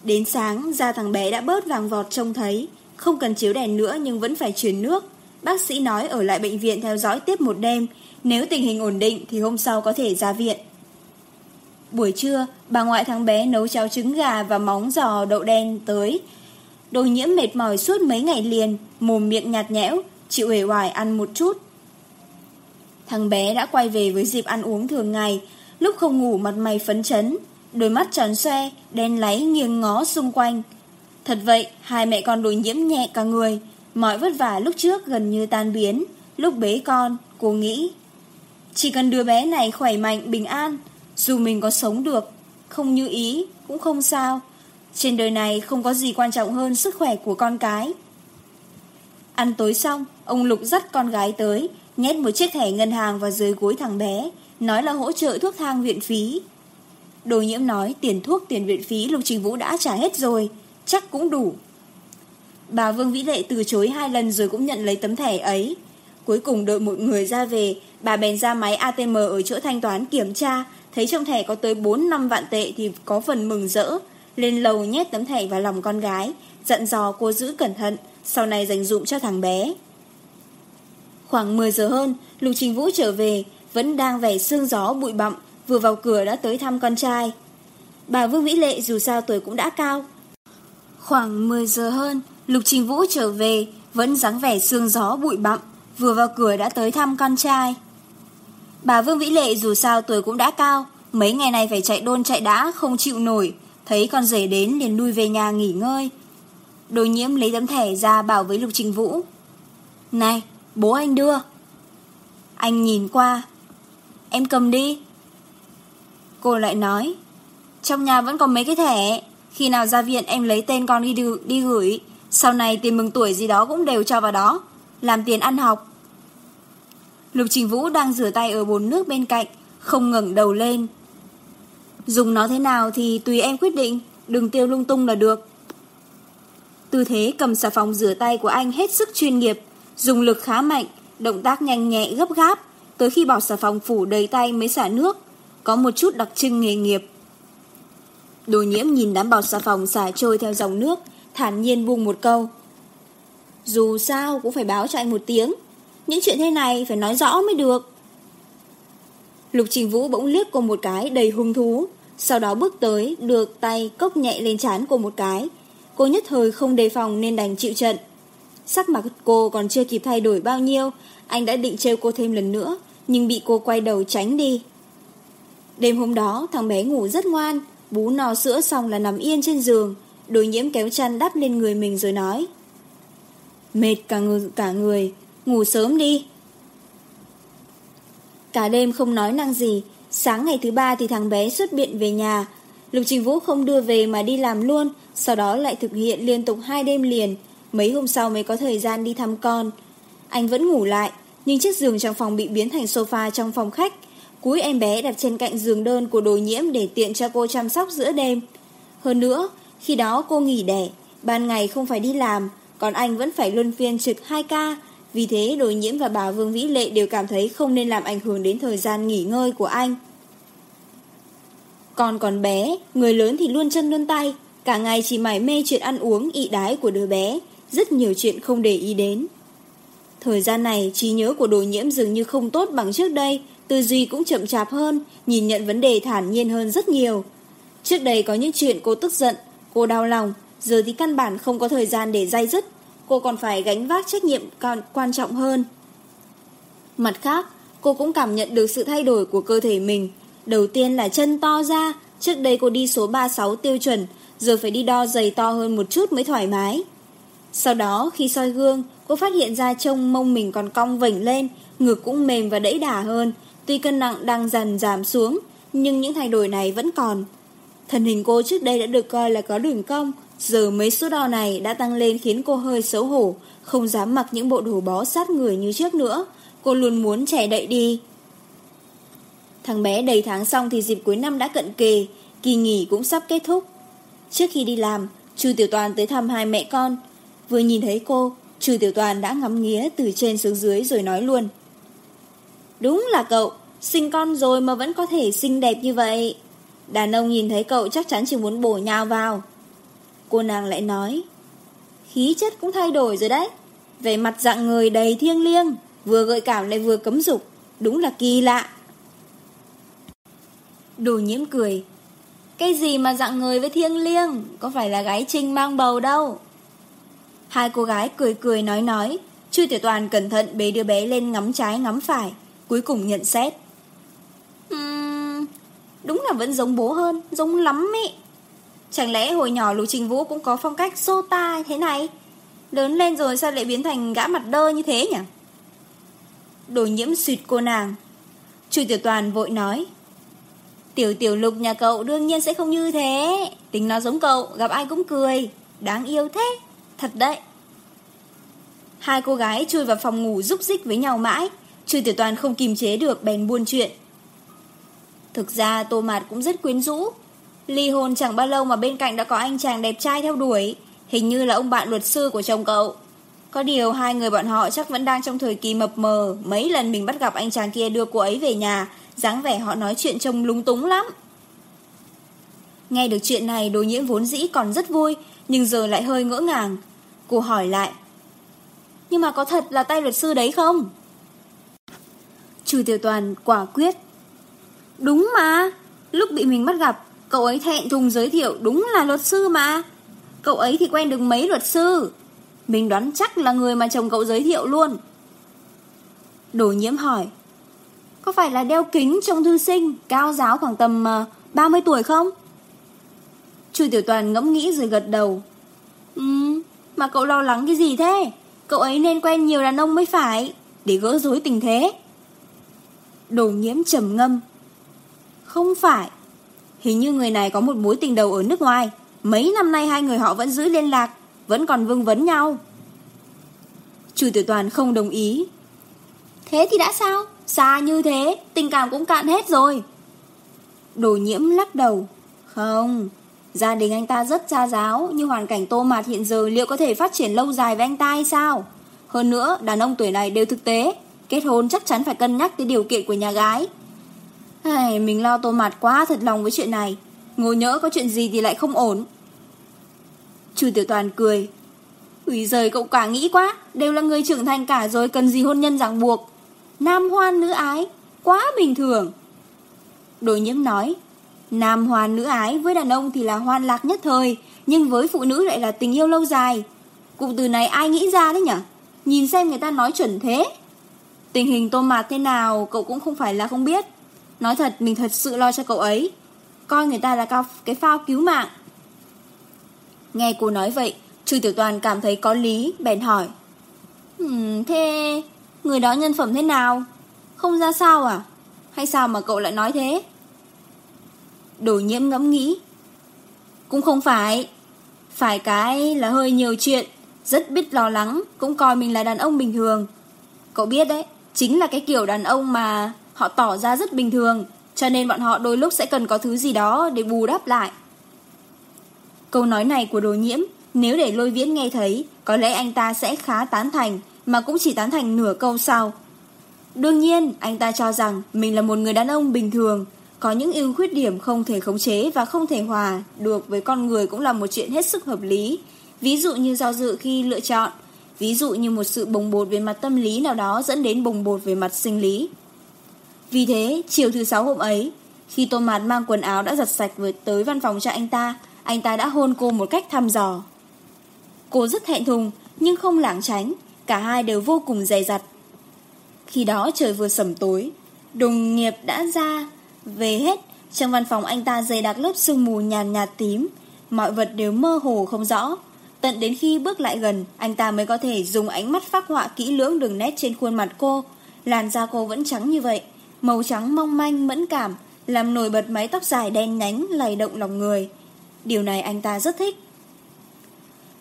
Đến sáng, da thằng bé đã bớt vàng vọt trông thấy, không cần chiếu đèn nữa nhưng vẫn phải chuyển nước. Bác sĩ nói ở lại bệnh viện theo dõi tiếp một đêm, nếu tình hình ổn định thì hôm sau có thể ra viện. Buổi trưa, bà ngoại thằng bé nấu cháo trứng gà và móng giò đậu đen tới. Đồ nhiễm mệt mỏi suốt mấy ngày liền, mồm miệng nhạt nhẽo, chịu hề hoài ăn một chút. Thằng bé đã quay về với dịp ăn uống thường ngày, lúc không ngủ mặt mày phấn chấn, đôi mắt tròn xoe, đen láy nghiêng ngó xung quanh. Thật vậy, hai mẹ con đùi nhiễm nhẹ cả người, mọi vất vả lúc trước gần như tan biến. Lúc bế con, cô nghĩ, chỉ cần đứa bé này khỏe mạnh, bình an, dù mình có sống được, không như ý, cũng không sao. Trên đời này không có gì quan trọng hơn sức khỏe của con cái. Ăn tối xong, ông Lục dắt con gái tới, nhét một chiếc thẻ ngân hàng vào dưới gối thằng bé, nói là hỗ trợ thuốc thang viện phí. Đồ nhiễm nói tiền thuốc tiền viện phí Lục Trình Vũ đã trả hết rồi, chắc cũng đủ. Bà Vương Vĩ Lệ từ chối hai lần rồi cũng nhận lấy tấm thẻ ấy. Cuối cùng đợi một người ra về, bà bèn ra máy ATM ở chỗ thanh toán kiểm tra, thấy trong thẻ có tới 4 năm vạn tệ thì có phần mừng rỡ. Lên lầu nhét tấm thẻ vào lòng con gái, dặn dò cô giữ cẩn thận, sau này dành dụng cho thằng bé. Khoảng 10 giờ hơn, Lục Trình Vũ trở về, vẫn đang vẻ sương gió bụi bặm, vừa vào cửa đã tới thăm con trai. Bà Vương mỹ Lệ dù sao tuổi cũng đã cao. Khoảng 10 giờ hơn, Lục Trình Vũ trở về, vẫn dáng vẻ sương gió bụi bặm, vừa vào cửa đã tới thăm con trai. Bà Vương Vĩ Lệ dù sao tuổi cũng đã cao, mấy ngày này phải chạy đôn chạy đã không chịu nổi, thấy con rể đến liền lui về nhà nghỉ ngơi. Đồ nhiễm lấy tấm thẻ ra bảo với Lục Trình Vũ. Này, bố anh đưa. Anh nhìn qua. Em cầm đi. Cô lại nói Trong nhà vẫn còn mấy cái thẻ. Khi nào ra viện em lấy tên con đi, đi gửi. Sau này tiền mừng tuổi gì đó cũng đều cho vào đó. Làm tiền ăn học. Lục Trình Vũ đang rửa tay ở bồn nước bên cạnh Không ngẩng đầu lên. Dùng nó thế nào thì tùy em quyết định Đừng tiêu lung tung là được. Tư thế cầm xà phòng rửa tay của anh hết sức chuyên nghiệp Dùng lực khá mạnh Động tác nhanh nhẹ gấp gáp Tới khi bỏ xà phòng phủ đầy tay mới xả nước có một chút đặc trưng nghề nghiệp. Đồ nhiễm nhìn đám bọt xà phòng xả trôi theo dòng nước, thản nhiên buông một câu. Dù sao cũng phải báo cho anh một tiếng, những chuyện thế này phải nói rõ mới được. Lục Trình Vũ bỗng liếc cô một cái đầy hung thú, sau đó bước tới được tay cốc nhẹ lên trán cô một cái. Cô nhất thời không đề phòng nên đành chịu trận. Sắc mặt cô còn chưa kịp thay đổi bao nhiêu, anh đã định trêu cô thêm lần nữa, nhưng bị cô quay đầu tránh đi. Đêm hôm đó thằng bé ngủ rất ngoan Bú no sữa xong là nằm yên trên giường Đối nhiễm kéo chăn đắp lên người mình rồi nói Mệt cả người, cả người Ngủ sớm đi. Cả đêm không nói năng gì Sáng ngày thứ ba thì thằng bé xuất biện về nhà. Lục Trình Vũ không đưa về mà đi làm luôn Sau đó lại thực hiện liên tục hai đêm liền. Mấy hôm sau mới có thời gian đi thăm con. Anh vẫn ngủ lại Nhưng chiếc giường trong phòng bị biến thành sofa trong phòng khách cúi em bé đặt trên cạnh giường đơn của đồ nhiễm để tiện cho cô chăm sóc giữa đêm. Hơn nữa, khi đó cô nghỉ đẻ, ban ngày không phải đi làm, còn anh vẫn phải luân phiên trực 2 ca. Vì thế đồ nhiễm và bà Vương Vĩ Lệ đều cảm thấy không nên làm ảnh hưởng đến thời gian nghỉ ngơi của anh. Còn còn bé, người lớn thì luôn chân luôn tay, cả ngày chỉ mải mê chuyện ăn uống, ị đái của đứa bé, rất nhiều chuyện không để ý đến. Thời gian này, trí nhớ của đồ nhiễm dường như không tốt bằng trước đây, tư duy cũng chậm chạp hơn, nhìn nhận vấn đề thản nhiên hơn rất nhiều. Trước đây có những chuyện cô tức giận, cô đau lòng, giờ thì căn bản không có thời gian để dai dứt, cô còn phải gánh vác trách nhiệm còn quan trọng hơn. Mặt khác, cô cũng cảm nhận được sự thay đổi của cơ thể mình. Đầu tiên là chân to ra, trước đây cô đi số 36 tiêu chuẩn, giờ phải đi đo giày to hơn một chút mới thoải mái. Sau đó khi soi gương, cô phát hiện ra trông mông mình còn cong vảnh lên, ngực cũng mềm và đẫy đà hơn, Tuy cân nặng đang dần giảm xuống, nhưng những thay đổi này vẫn còn. Thần hình cô trước đây đã được coi là có đường cong, giờ mấy số đo này đã tăng lên khiến cô hơi xấu hổ, không dám mặc những bộ đồ bó sát người như trước nữa. Cô luôn muốn trẻ đậy đi. Thằng bé đầy tháng xong thì dịp cuối năm đã cận kề, kỳ nghỉ cũng sắp kết thúc. Trước khi đi làm, Trừ Tiểu Toàn tới thăm hai mẹ con. Vừa nhìn thấy cô, Trừ Tiểu Toàn đã ngắm nghía từ trên xuống dưới rồi nói luôn. Đúng là cậu, sinh con rồi mà vẫn có thể xinh đẹp như vậy. Đàn ông nhìn thấy cậu chắc chắn chỉ muốn bổ nhào vào. Cô nàng lại nói, khí chất cũng thay đổi rồi đấy. Về mặt dạng người đầy thiêng liêng, vừa gợi cảm lại vừa cấm dục, đúng là kỳ lạ. Đồ nhiễm cười, cái gì mà dạng người với thiêng liêng, có phải là gái trinh mang bầu đâu. Hai cô gái cười cười nói nói, Chư Tiểu Toàn cẩn thận bế đứa bé lên ngắm trái ngắm phải cuối cùng nhận xét. Uhm, đúng là vẫn giống bố hơn, giống lắm ấy. Chẳng lẽ hồi nhỏ Lục Trình Vũ cũng có phong cách xô ta thế này? Lớn lên rồi sao lại biến thành gã mặt đơ như thế nhỉ? Đồ nhiễm suyệt cô nàng. Chủ tiểu toàn vội nói. Tiểu tiểu lục nhà cậu đương nhiên sẽ không như thế. Tính nó giống cậu, gặp ai cũng cười. Đáng yêu thế. Thật đấy. Hai cô gái chui vào phòng ngủ rúc rích với nhau mãi Trương Tiểu Toàn không kìm chế được bèn buôn chuyện. Thực ra Tô Mạt cũng rất quyến rũ. Ly hôn chẳng bao lâu mà bên cạnh đã có anh chàng đẹp trai theo đuổi. Hình như là ông bạn luật sư của chồng cậu. Có điều hai người bọn họ chắc vẫn đang trong thời kỳ mập mờ. Mấy lần mình bắt gặp anh chàng kia đưa cô ấy về nhà. dáng vẻ họ nói chuyện trông lúng túng lắm. Nghe được chuyện này, đồ nhiễm vốn dĩ còn rất vui. Nhưng giờ lại hơi ngỡ ngàng. Cô hỏi lại. Nhưng mà có thật là tay luật sư đấy không? Trừ tiểu toàn quả quyết. Đúng mà Lúc bị mình bắt gặp Cậu ấy thẹn thùng giới thiệu đúng là luật sư mà. Cậu ấy thì quen được mấy luật sư? Mình đoán chắc là người mà chồng cậu giới thiệu luôn. Đồ nhiễm hỏi Có phải là đeo kính trông thư sinh Cao giáo khoảng tầm ờ, uh, 30 tuổi không? Chu Tiểu Toàn ngẫm nghĩ rồi gật đầu. Ừ um, Mà cậu lo lắng cái gì thế? Cậu ấy nên quen nhiều đàn ông mới phải Để gỡ rối tình thế. Đồ nhiễm trầm ngâm. Không phải. Hình như người này có một mối tình đầu ở nước ngoài. Mấy năm nay hai người họ vẫn giữ liên lạc Vẫn còn vương vấn nhau. Chủ tiểu toàn không đồng ý. Thế thì đã sao? Xa như thế Tình cảm cũng cạn hết rồi. Đồ nhiễm lắc đầu. Không Gia đình anh ta rất gia giáo Nhưng hoàn cảnh tô mạt hiện giờ liệu có thể phát triển lâu dài với anh ta hay sao? Hơn nữa đàn ông tuổi này đều thực tế. Kết hôn chắc chắn phải cân nhắc tới điều kiện của nhà gái. Ai, Mình lo tô mạt quá thật lòng với chuyện này. Ngồi nhỡ có chuyện gì thì lại không ổn. Chú Tiểu Toàn cười. Úi giời cậu cả nghĩ quá. Đều là người trưởng thành cả rồi Cần gì hôn nhân ràng buộc? Nam hoan nữ ái Quá bình thường. Đồ nhiễm nói Nam hoan nữ ái với đàn ông thì là hoan lạc nhất thời Nhưng với phụ nữ lại là tình yêu lâu dài. Cụm từ này ai nghĩ ra đấy nhỉ? Nhìn xem người ta nói chuẩn thế. Tình hình tô mạt thế nào cậu cũng không phải là không biết. Nói thật mình thật sự lo cho cậu ấy. Coi người ta là cao cái phao cứu mạng. Nghe cô nói vậy Trừ tiểu toàn cảm thấy có lý Bèn hỏi. Uhm, Thế người đó nhân phẩm thế nào? Không ra sao à? Hay sao mà cậu lại nói thế? Đổ nhiễm ngẫm nghĩ. Cũng không phải. Phải cái là hơi nhiều chuyện Rất biết lo lắng Cũng coi mình là đàn ông bình thường. Cậu biết đấy Chính là cái kiểu đàn ông mà họ tỏ ra rất bình thường, cho nên bọn họ đôi lúc sẽ cần có thứ gì đó để bù đắp lại. Câu nói này của đồ nhiễm, nếu để lôi viễn nghe thấy, có lẽ anh ta sẽ khá tán thành, mà cũng chỉ tán thành nửa câu sau. Đương nhiên, anh ta cho rằng mình là một người đàn ông bình thường, có những ưu khuyết điểm không thể khống chế và không thể hòa được với con người cũng là một chuyện hết sức hợp lý. Ví dụ như do dự khi lựa chọn, ví dụ như một sự bồng bột về mặt tâm lý nào đó dẫn đến bồng bột về mặt sinh lý. Vì thế, chiều thứ sáu hôm ấy, khi tô mạt mang quần áo đã giặt sạch với tới văn phòng cho anh ta, anh ta đã hôn cô một cách thăm dò. Cô rất hẹn thùng, nhưng không lảng tránh, cả hai đều vô cùng dày dặt. Khi đó trời vừa sẩm tối, đồng nghiệp đã ra, về hết, trong văn phòng anh ta dày đặc lớp sương mù nhàn nhạt tím, mọi vật đều mơ hồ không rõ. Tận đến khi bước lại gần, anh ta mới có thể dùng ánh mắt phác họa kỹ lưỡng đường nét trên khuôn mặt cô. Làn da cô vẫn trắng như vậy, màu trắng mong manh, mẫn cảm, làm nổi bật mái tóc dài đen nhánh, lay động lòng người. Điều này anh ta rất thích.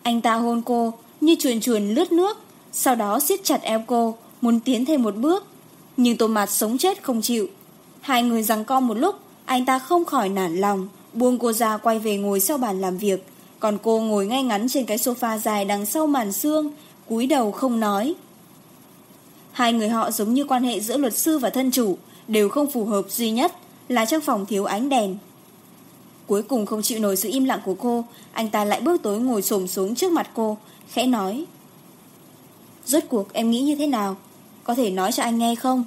Anh ta hôn cô, như chuồn chuồn lướt nước, sau đó siết chặt eo cô, muốn tiến thêm một bước. Nhưng tô mặt sống chết không chịu. Hai người rằng co một lúc, anh ta không khỏi nản lòng, buông cô ra quay về ngồi sau bàn làm việc, còn cô ngồi ngay ngắn trên cái sofa dài đằng sau màn xương, cúi đầu không nói. Hai người họ giống như quan hệ giữa luật sư và thân chủ, đều không phù hợp duy nhất là trong phòng thiếu ánh đèn. Cuối cùng không chịu nổi sự im lặng của cô, anh ta lại bước tối ngồi xổm xuống trước mặt cô, khẽ nói. Rốt cuộc em nghĩ như thế nào? Có thể nói cho anh nghe không?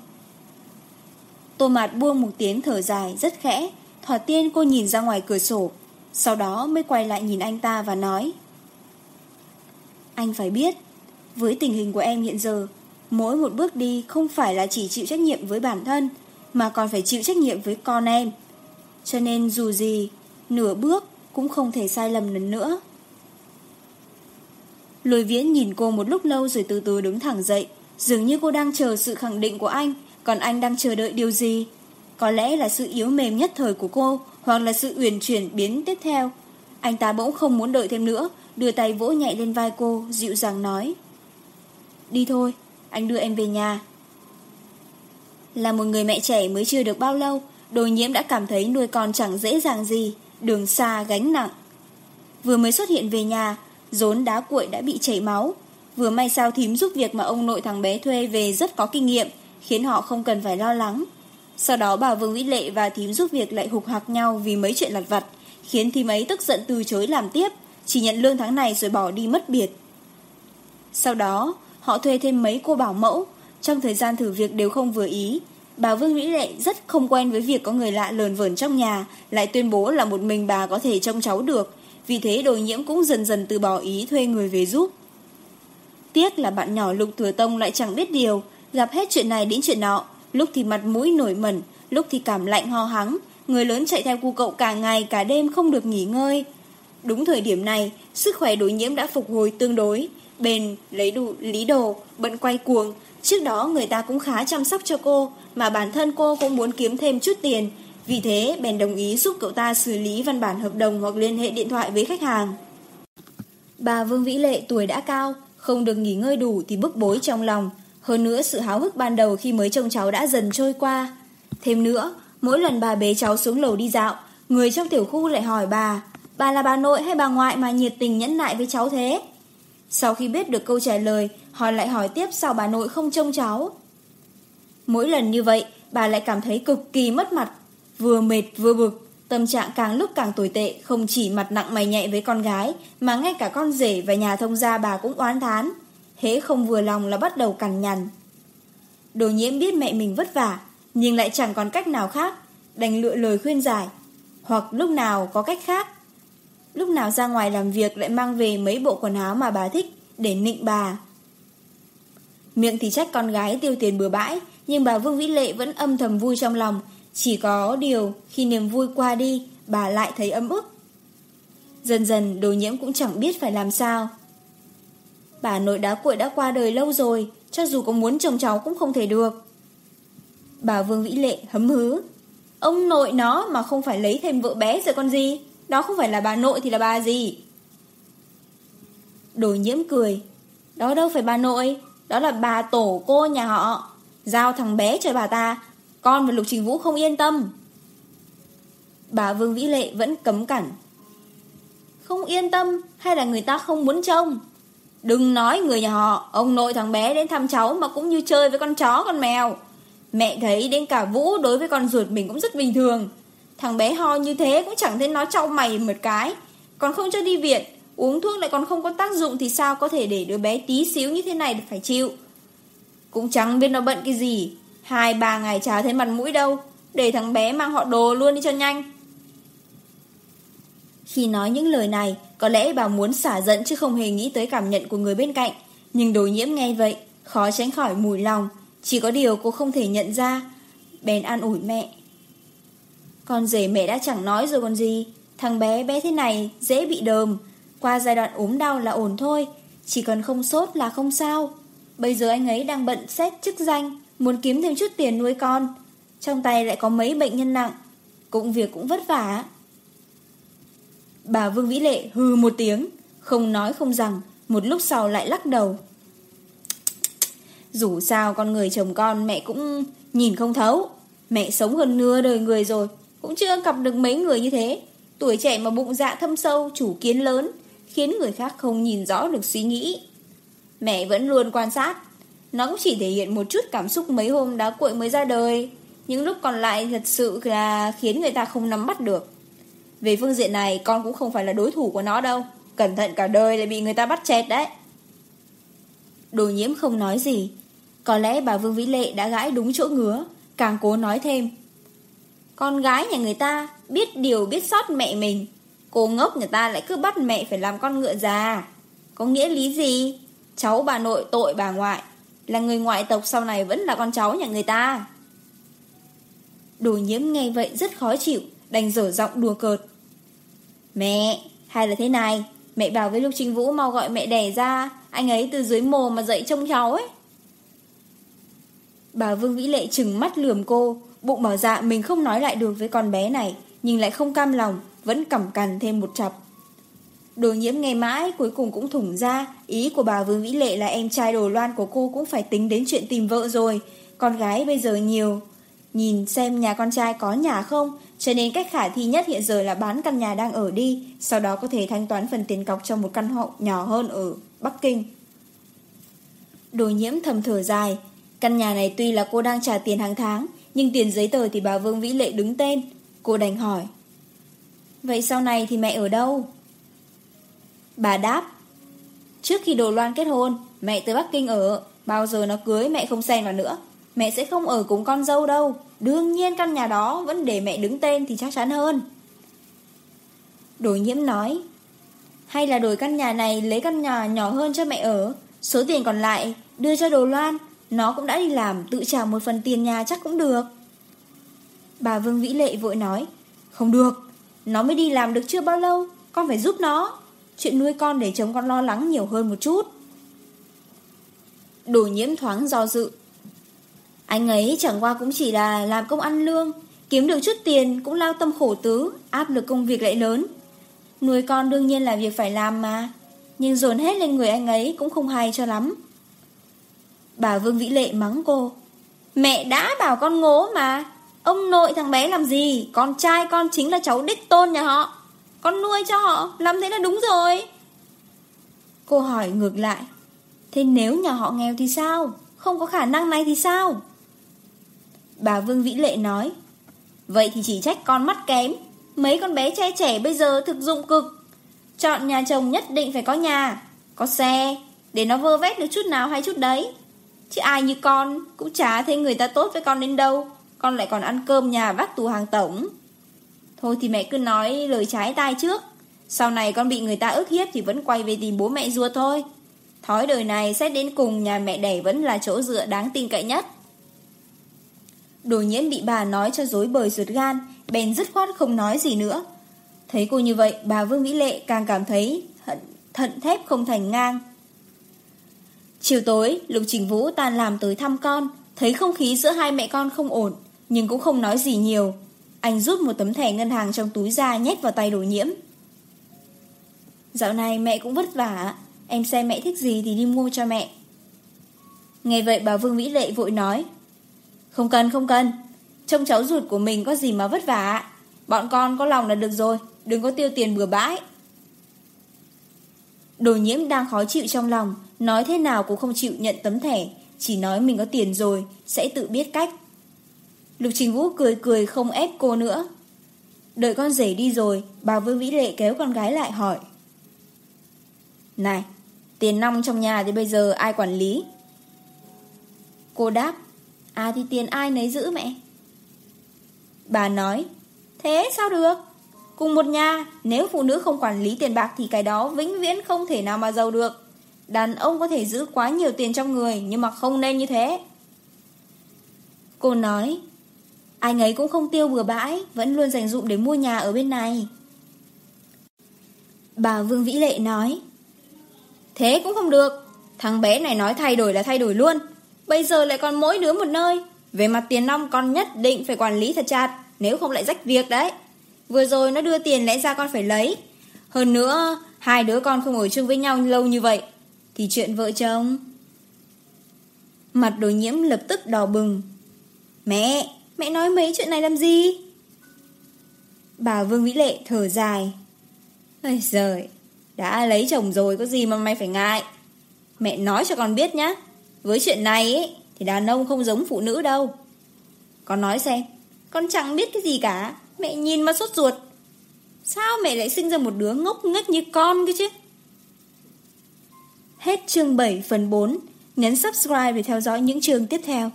Tô mạt buông một tiếng thở dài rất khẽ, thỏa tiên cô nhìn ra ngoài cửa sổ, sau đó mới quay lại nhìn anh ta và nói, Anh phải biết, Với tình hình của em hiện giờ, Mỗi một bước đi không phải là chỉ chịu trách nhiệm với bản thân, Mà còn phải chịu trách nhiệm với con em. Cho nên dù gì, Nửa bước cũng không thể sai lầm lần nữa. Lôi viễn nhìn cô một lúc lâu rồi từ từ đứng thẳng dậy. Dường như cô đang chờ sự khẳng định của anh, Còn anh đang chờ đợi điều gì? Có lẽ là sự yếu mềm nhất thời của cô hoặc là sự uyển chuyển biến tiếp theo. Anh ta bỗng không muốn đợi thêm nữa, đưa tay vỗ nhẹ lên vai cô, dịu dàng nói. Đi thôi, anh đưa em về nhà. Là một người mẹ trẻ mới chưa được bao lâu, đồ nhiễm đã cảm thấy nuôi con chẳng dễ dàng gì, đường xa gánh nặng. Vừa mới xuất hiện về nhà, rốn đá cuội đã bị chảy máu. Vừa may sao thím giúp việc mà ông nội thằng bé thuê về rất có kinh nghiệm, khiến họ không cần phải lo lắng. Sau đó bà Vương Vĩ Lệ và thím giúp việc lại hục hạc nhau vì mấy chuyện lặt vặt, khiến thím ấy tức giận từ chối làm tiếp, chỉ nhận lương tháng này rồi bỏ đi mất biệt. Sau đó, họ thuê thêm mấy cô bảo mẫu, trong thời gian thử việc đều không vừa ý. Bà Vương Vĩ Lệ rất không quen với việc có người lạ lờn vờn trong nhà, lại tuyên bố là một mình bà có thể trông cháu được, vì thế đồ nhiễm cũng dần dần từ bỏ ý thuê người về giúp. Tiếc là bạn nhỏ Lục Thừa Tông lại chẳng biết điều, gặp hết chuyện này đến chuyện nọ, lúc thì mặt mũi nổi mẩn, lúc thì cảm lạnh ho hắng, người lớn chạy theo cu cậu cả ngày cả đêm không được nghỉ ngơi. Đúng thời điểm này, sức khỏe đối nhiễm đã phục hồi tương đối, bền, lấy đủ lý đồ, bận quay cuồng. Trước đó người ta cũng khá chăm sóc cho cô, mà bản thân cô cũng muốn kiếm thêm chút tiền. Vì thế, bèn đồng ý giúp cậu ta xử lý văn bản hợp đồng hoặc liên hệ điện thoại với khách hàng. Bà Vương Vĩ Lệ tuổi đã cao, không được nghỉ ngơi đủ thì bức bối trong lòng, hơn nữa sự háo hức ban đầu khi mới trông cháu đã dần trôi qua. Thêm nữa, mỗi lần bà bế cháu xuống lầu đi dạo, người trong tiểu khu lại hỏi bà, bà là bà nội hay bà ngoại mà nhiệt tình nhẫn nại với cháu thế? Sau khi biết được câu trả lời, họ lại hỏi tiếp sao bà nội không trông cháu. Mỗi lần như vậy, bà lại cảm thấy cực kỳ mất mặt, vừa mệt vừa bực, tâm trạng càng lúc càng tồi tệ, không chỉ mặt nặng mày nhẹ với con gái, mà ngay cả con rể và nhà thông gia bà cũng oán thán hễ không vừa lòng là bắt đầu cằn nhằn. Đồ nhiễm biết mẹ mình vất vả, nhưng lại chẳng còn cách nào khác, đành lựa lời khuyên giải, hoặc lúc nào có cách khác. Lúc nào ra ngoài làm việc lại mang về mấy bộ quần áo mà bà thích để nịnh bà. Miệng thì trách con gái tiêu tiền bừa bãi, nhưng bà Vương Vĩ Lệ vẫn âm thầm vui trong lòng, chỉ có điều khi niềm vui qua đi, bà lại thấy ấm ức. Dần dần đồ nhiễm cũng chẳng biết phải làm sao bà nội đá cuội đã qua đời lâu rồi, cho dù có muốn chồng cháu cũng không thể được. Bà Vương Vĩ Lệ hấm hứ. Ông nội nó mà không phải lấy thêm vợ bé rồi con gì, đó không phải là bà nội thì là bà gì. đổi nhiễm cười. Đó đâu phải bà nội, đó là bà tổ cô nhà họ. Giao thằng bé cho bà ta, con và Lục Trình Vũ không yên tâm. Bà Vương Vĩ Lệ vẫn cấm cản. Không yên tâm hay là người ta không muốn trông? Đừng nói người nhà họ, ông nội thằng bé đến thăm cháu mà cũng như chơi với con chó con mèo. Mẹ thấy đến cả Vũ đối với con ruột mình cũng rất bình thường. Thằng bé ho như thế cũng chẳng thấy nó trao mày một cái. Còn không cho đi viện, uống thuốc lại còn không có tác dụng thì sao có thể để đứa bé tí xíu như thế này được phải chịu. Cũng chẳng biết nó bận cái gì, hai ba ngày chả thấy mặt mũi đâu, để thằng bé mang họ đồ luôn đi cho nhanh. Khi nói những lời này, có lẽ bà muốn xả giận chứ không hề nghĩ tới cảm nhận của người bên cạnh. Nhưng đối nhiễm nghe vậy, khó tránh khỏi mùi lòng. Chỉ có điều cô không thể nhận ra. Bèn an ủi mẹ. Con rể mẹ đã chẳng nói rồi còn gì. Thằng bé bé thế này dễ bị đờm. Qua giai đoạn ốm đau là ổn thôi. Chỉ cần không sốt là không sao. Bây giờ anh ấy đang bận xét chức danh, muốn kiếm thêm chút tiền nuôi con. Trong tay lại có mấy bệnh nhân nặng. Cũng việc cũng vất vả. Bà Vương Vĩ Lệ hừ một tiếng, không nói không rằng, một lúc sau lại lắc đầu. Dù sao con người chồng con mẹ cũng nhìn không thấu. Mẹ sống hơn nửa đời người rồi, cũng chưa gặp được mấy người như thế. Tuổi trẻ mà bụng dạ thâm sâu, chủ kiến lớn, khiến người khác không nhìn rõ được suy nghĩ. Mẹ vẫn luôn quan sát, nó cũng chỉ thể hiện một chút cảm xúc mấy hôm đá cuội mới ra đời. Những lúc còn lại thật sự là khiến người ta không nắm bắt được. Về phương diện này, con cũng không phải là đối thủ của nó đâu. Cẩn thận cả đời lại bị người ta bắt chẹt đấy. Đồ nhiễm không nói gì. Có lẽ bà Vương Vĩ Lệ đã gãi đúng chỗ ngứa. Càng cố nói thêm. Con gái nhà người ta Biết điều biết sót mẹ mình. Cô ngốc người ta lại cứ bắt mẹ phải làm con ngựa già. Có nghĩa lý gì? Cháu bà nội tội bà ngoại. Là người ngoại tộc sau này vẫn là con cháu nhà người ta. Đồ nhiễm nghe vậy rất khó chịu đành dở giọng đùa cợt. Mẹ, hay là thế này, mẹ bảo với Lục trinh Vũ mau gọi mẹ đẻ ra, anh ấy từ dưới mồ mà dậy trông cháu ấy. Bà Vương Vĩ Lệ trừng mắt lườm cô, bụng mở dạ mình không nói lại được với con bé này, nhưng lại không cam lòng, vẫn cẩm cằn thêm một chập Đồ nhiễm nghe mãi cuối cùng cũng thủng ra Ý của bà Vương Vĩ Lệ là em trai đồ loan của cô cũng phải tính đến chuyện tìm vợ rồi Con gái bây giờ nhiều Nhìn xem nhà con trai có nhà không cho nên cách khả thi nhất hiện giờ là bán căn nhà đang ở đi, sau đó có thể thanh toán phần tiền cọc cho một căn hộ nhỏ hơn ở Bắc Kinh. Đồ nhiễm thầm thở dài, căn nhà này tuy là cô đang trả tiền hàng tháng, nhưng tiền giấy tờ thì bà Vương Vĩ Lệ đứng tên. Cô đành hỏi. Vậy sau này thì mẹ ở đâu? Bà đáp. Trước khi Đồ Loan kết hôn, mẹ tới Bắc Kinh ở, bao giờ nó cưới mẹ không xen vào nữa. Mẹ sẽ không ở cùng con dâu đâu. Đương nhiên căn nhà đó Vẫn để mẹ đứng tên thì chắc chắn hơn. Đổi nhiễm nói, Hay là đổi căn nhà này Lấy căn nhà nhỏ hơn cho mẹ ở. Số tiền còn lại đưa cho đồ loan. Nó cũng đã đi làm, tự trả một phần tiền nhà chắc cũng được. Bà Vương Vĩ Lệ vội nói, Không được, Nó mới đi làm được chưa bao lâu, Con phải giúp nó. Chuyện nuôi con để chồng con lo lắng nhiều hơn một chút. Đổi nhiễm thoáng do dự anh ấy chẳng qua cũng chỉ là làm công ăn lương, kiếm được chút tiền cũng lao tâm khổ tứ, áp lực công việc lại lớn. Nuôi con đương nhiên là việc phải làm mà, nhưng dồn hết lên người anh ấy cũng không hay cho lắm. Bà Vương Vĩ Lệ mắng cô, mẹ đã bảo con ngố mà, ông nội thằng bé làm gì, con trai con chính là cháu đích tôn nhà họ, con nuôi cho họ, làm thế là đúng rồi. Cô hỏi ngược lại, thế nếu nhà họ nghèo thì sao, không có khả năng này thì sao? Bà Vương Vĩ Lệ nói, Vậy thì chỉ trách con mắt kém. Mấy con bé trai trẻ bây giờ thực dụng cực. Chọn nhà chồng nhất định phải có nhà, Có xe, Để nó vơ vét được chút nào hay chút đấy. Chứ ai như con Cũng chả thấy người ta tốt với con đến đâu. Con lại còn ăn cơm nhà vác tù hàng tổng. Thôi thì mẹ cứ nói lời trái tai trước. Sau này con bị người ta ức hiếp Thì vẫn quay về tìm bố mẹ rua thôi. Thói đời này xét đến cùng Nhà mẹ đẻ vẫn là chỗ dựa đáng tin cậy nhất. Đồ nhiễm bị bà nói cho dối bời ruột gan, bèn dứt khoát không nói gì nữa. Thấy cô như vậy, bà Vương Mỹ Lệ càng cảm thấy thận, thận thép không thành ngang. Chiều tối, Lục Trình Vũ tan làm tới thăm con, thấy không khí giữa hai mẹ con không ổn, nhưng cũng không nói gì nhiều. Anh rút một tấm thẻ ngân hàng trong túi ra nhét vào tay đồ nhiễm. Dạo này mẹ cũng vất vả, em xem mẹ thích gì thì đi mua cho mẹ. Nghe vậy bà Vương Mỹ Lệ vội nói, không cần không cần. Trông cháu ruột của mình có gì mà vất vả Bọn con có lòng là được rồi, Đừng có tiêu tiền bừa bãi. Đồ nhiễm đang khó chịu trong lòng, Nói thế nào cũng không chịu nhận tấm thẻ, Chỉ nói mình có tiền rồi, Sẽ tự biết cách. Lục Trình Vũ cười cười không ép cô nữa. Đợi con rể đi rồi, Bà Vương Vĩ Lệ kéo con gái lại hỏi. Này, Tiền nong trong nhà thì bây giờ ai quản lý? Cô đáp. À thì tiền ai nấy giữ mẹ? Bà nói, Thế sao được? Cùng một nhà, nếu phụ nữ không quản lý tiền bạc Thì cái đó vĩnh viễn không thể nào mà giàu được. Đàn ông có thể giữ quá nhiều tiền trong người, Nhưng mà không nên như thế. Cô nói, Anh ấy cũng không tiêu bừa bãi, Vẫn luôn dành dụng để mua nhà ở bên này. Bà Vương Vĩ Lệ nói, Thế cũng không được. Thằng bé này nói thay đổi là thay đổi luôn. Bây giờ lại còn mỗi đứa một nơi. Về mặt tiền nong con nhất định phải quản lý thật chặt, Nếu không lại rách việc đấy. Vừa rồi nó đưa tiền lẽ ra con phải lấy. Hơn nữa, Hai đứa con không ở chung với nhau lâu như vậy, Thì chuyện vợ chồng. Mặt đồ nhiễm lập tức đỏ bừng. Mẹ Mẹ nói mấy chuyện này làm gì? Bà Vương Vĩ Lệ thở dài. Ây giời, Đã lấy chồng rồi, có gì mà mày phải ngại? Mẹ nói cho con biết nhé với chuyện này ấy, thì đàn ông không giống phụ nữ đâu. Con nói xem, con chẳng biết cái gì cả, mẹ nhìn mà sốt ruột. Sao mẹ lại sinh ra một đứa ngốc nghếch như con cơ chứ? Hết chương 7 phần 4, nhấn subscribe để theo dõi những chương tiếp theo.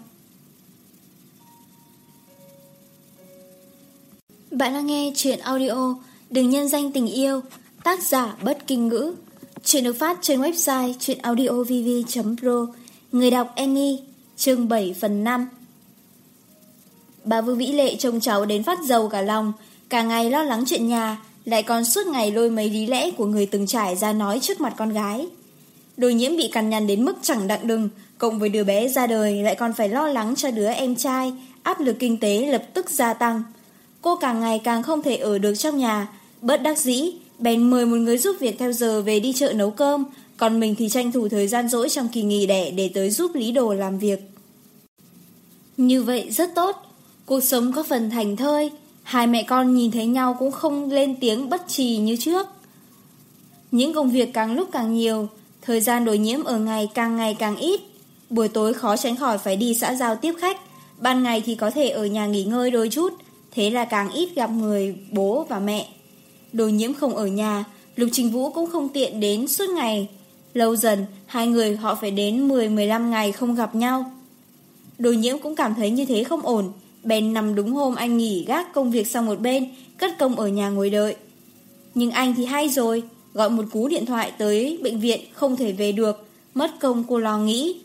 Bạn đang nghe chuyện audio Đừng nhân danh tình yêu, tác giả bất kinh ngữ. Chuyện được phát trên website chuyenaudiovv.pro Người đọc Annie, chương 7 phần 5 Bà Vương Vĩ Lệ trông cháu đến phát dầu cả lòng, cả ngày lo lắng chuyện nhà, lại còn suốt ngày lôi mấy lý lẽ của người từng trải ra nói trước mặt con gái. đôi nhiễm bị cằn nhằn đến mức chẳng đặng đừng, cộng với đứa bé ra đời lại còn phải lo lắng cho đứa em trai, áp lực kinh tế lập tức gia tăng. Cô càng ngày càng không thể ở được trong nhà, bớt đắc dĩ, bèn mời một người giúp việc theo giờ về đi chợ nấu cơm, còn mình thì tranh thủ thời gian rỗi trong kỳ nghỉ đẻ để tới giúp Lý Đồ làm việc. Như vậy rất tốt. Cuộc sống có phần thành thơi. Hai mẹ con nhìn thấy nhau cũng không lên tiếng bất trì như trước. Những công việc càng lúc càng nhiều, thời gian đổi nhiễm ở ngày càng ngày càng ít. Buổi tối khó tránh khỏi phải đi xã giao tiếp khách, ban ngày thì có thể ở nhà nghỉ ngơi đôi chút, thế là càng ít gặp người bố và mẹ. Đồ nhiễm không ở nhà, Lục Trình Vũ cũng không tiện đến suốt ngày, Lâu dần, hai người họ phải đến 10-15 ngày không gặp nhau. Đồ nhiễm cũng cảm thấy như thế không ổn. Bèn nằm đúng hôm anh nghỉ gác công việc sang một bên, cất công ở nhà ngồi đợi. Nhưng anh thì hay rồi, gọi một cú điện thoại tới bệnh viện không thể về được, mất công cô lo nghĩ.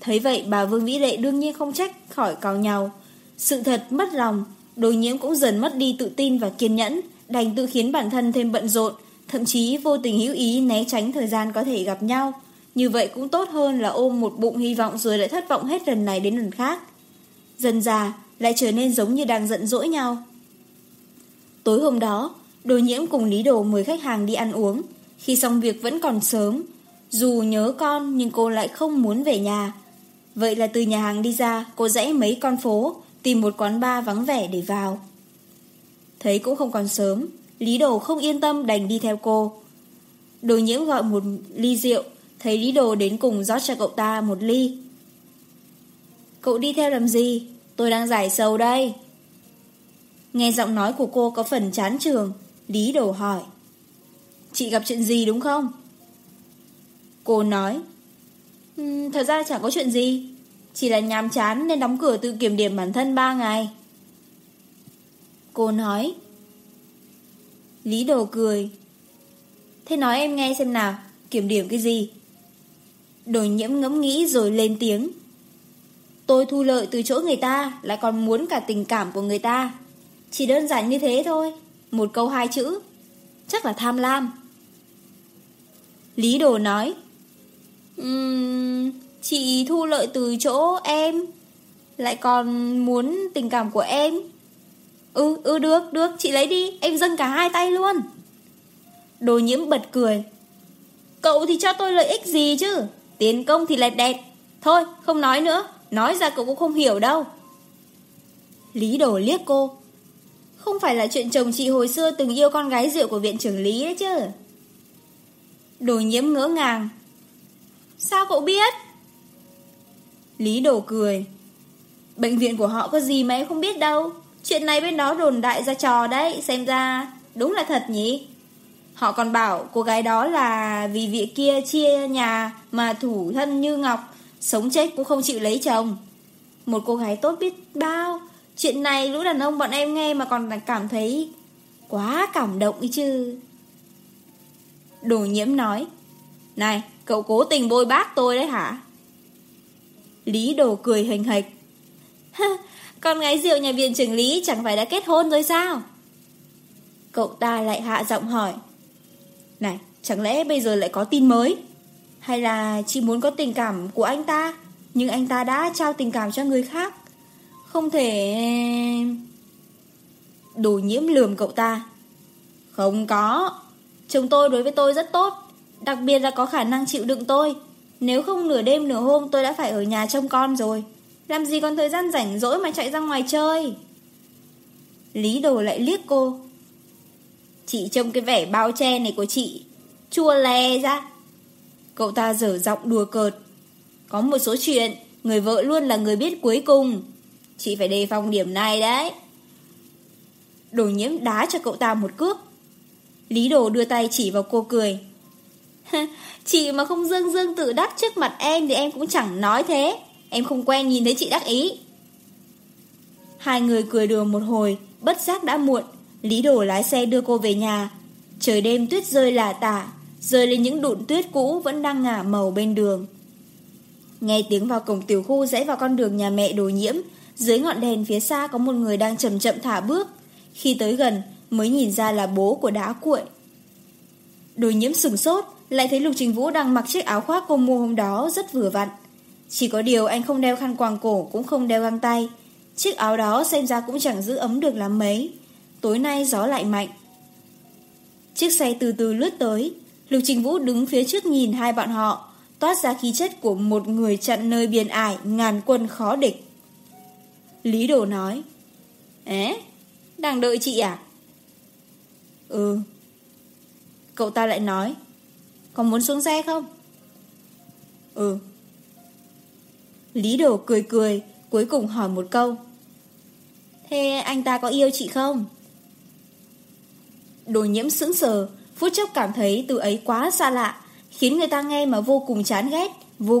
Thấy vậy bà Vương Vĩ Lệ đương nhiên không trách khỏi cào nhau. Sự thật mất lòng, đồ nhiễm cũng dần mất đi tự tin và kiên nhẫn, đành tự khiến bản thân thêm bận rộn, thậm chí vô tình hữu ý né tránh thời gian có thể gặp nhau. Như vậy cũng tốt hơn là ôm một bụng hy vọng rồi lại thất vọng hết lần này đến lần khác. Dần già lại trở nên giống như đang giận dỗi nhau. Tối hôm đó, đồ nhiễm cùng Lý Đồ mời khách hàng đi ăn uống. Khi xong việc vẫn còn sớm, dù nhớ con nhưng cô lại không muốn về nhà. Vậy là từ nhà hàng đi ra, cô dãy mấy con phố, tìm một quán bar vắng vẻ để vào. Thấy cũng không còn sớm, Lý Đồ không yên tâm đành đi theo cô. Đồ nhiễm gọi một ly rượu, thấy Lý Đồ đến cùng rót cho cậu ta một ly. Cậu đi theo làm gì? Tôi đang giải sầu đây. Nghe giọng nói của cô có phần chán trường, Lý Đồ hỏi. Chị gặp chuyện gì đúng không? Cô nói. Um, thật ra chẳng có chuyện gì, chỉ là nhàm chán nên đóng cửa tự kiểm điểm bản thân 3 ngày. Cô nói. Lý Đồ cười. Thế nói em nghe xem nào Kiểm điểm cái gì? Đồ nhiễm ngẫm nghĩ rồi lên tiếng. Tôi thu lợi từ chỗ người ta Lại còn muốn cả tình cảm của người ta. Chỉ đơn giản như thế thôi Một câu hai chữ. Chắc là tham lam. Lý Đồ nói um, Chị thu lợi từ chỗ em Lại còn muốn tình cảm của em. Ừ, ừ được, được, chị lấy đi, em dâng cả hai tay luôn. Đồ nhiễm bật cười. Cậu thì cho tôi lợi ích gì chứ, tiền công thì lẹt đẹp Thôi, không nói nữa, nói ra cậu cũng không hiểu đâu. Lý đồ liếc cô. Không phải là chuyện chồng chị hồi xưa từng yêu con gái rượu của viện trưởng Lý đấy chứ. Đồ nhiễm ngỡ ngàng. Sao cậu biết? Lý đồ cười. Bệnh viện của họ có gì mà em không biết đâu. Chuyện này bên đó đồn đại ra trò đấy, Xem ra đúng là thật nhỉ? Họ còn bảo cô gái đó là Vì vị kia chia nhà Mà thủ thân như ngọc, Sống chết cũng không chịu lấy chồng. Một cô gái tốt biết bao, Chuyện này lũ đàn ông bọn em nghe Mà còn cảm thấy quá cảm động ý chứ. Đồ nhiễm nói, Này, cậu cố tình bôi bác tôi đấy hả? Lý đồ cười hình hịch con gái rượu nhà viện trưởng lý chẳng phải đã kết hôn rồi sao? Cậu ta lại hạ giọng hỏi. Này, chẳng lẽ bây giờ lại có tin mới? Hay là chỉ muốn có tình cảm của anh ta, nhưng anh ta đã trao tình cảm cho người khác? Không thể... Đồ nhiễm lườm cậu ta. Không có. Chồng tôi đối với tôi rất tốt, đặc biệt là có khả năng chịu đựng tôi. Nếu không nửa đêm nửa hôm tôi đã phải ở nhà trông con rồi. Làm gì còn thời gian rảnh rỗi mà chạy ra ngoài chơi? Lý đồ lại liếc cô. Chị trông cái vẻ bao che này của chị Chua lè ra. Cậu ta dở giọng đùa cợt. Có một số chuyện, Người vợ luôn là người biết cuối cùng. Chị phải đề phòng điểm này đấy. Đồ nhiễm đá cho cậu ta một cước. Lý đồ đưa tay chỉ vào cô cười. Chị mà không dương dương tự đắc trước mặt em Thì em cũng chẳng nói thế. Em không quen nhìn thấy chị đắc ý. Hai người cười đùa một hồi, Bất giác đã muộn. Lý đồ lái xe đưa cô về nhà. Trời đêm tuyết rơi là tả, Rơi lên những đụn tuyết cũ Vẫn đang ngả màu bên đường. Nghe tiếng vào cổng tiểu khu rẽ vào con đường nhà mẹ đồ nhiễm, Dưới ngọn đèn phía xa có một người đang chậm chậm thả bước. Khi tới gần, mới nhìn ra là bố của đá cuội. Đồ nhiễm sừng sốt, Lại thấy Lục Trình Vũ đang mặc chiếc áo khoác cô mua hôm đó rất vừa vặn. Chỉ có điều anh không đeo khăn quàng cổ cũng không đeo găng tay. Chiếc áo đó xem ra cũng chẳng giữ ấm được lắm mấy. Tối nay gió lại mạnh. Chiếc xe từ từ lướt tới. Lục Trình Vũ đứng phía trước nhìn hai bạn họ, toát ra khí chất của một người chặn nơi biển ải ngàn quân khó địch. Lý Đồ nói, Ế, đang đợi chị à? Ừ. Cậu ta lại nói, Có muốn xuống xe không? Ừ. Lý Đồ cười cười, cuối cùng hỏi một câu. Thế anh ta có yêu chị không? Đồ nhiễm sững sờ, phút chốc cảm thấy từ ấy quá xa lạ, khiến người ta nghe mà vô cùng chán ghét, vô cùng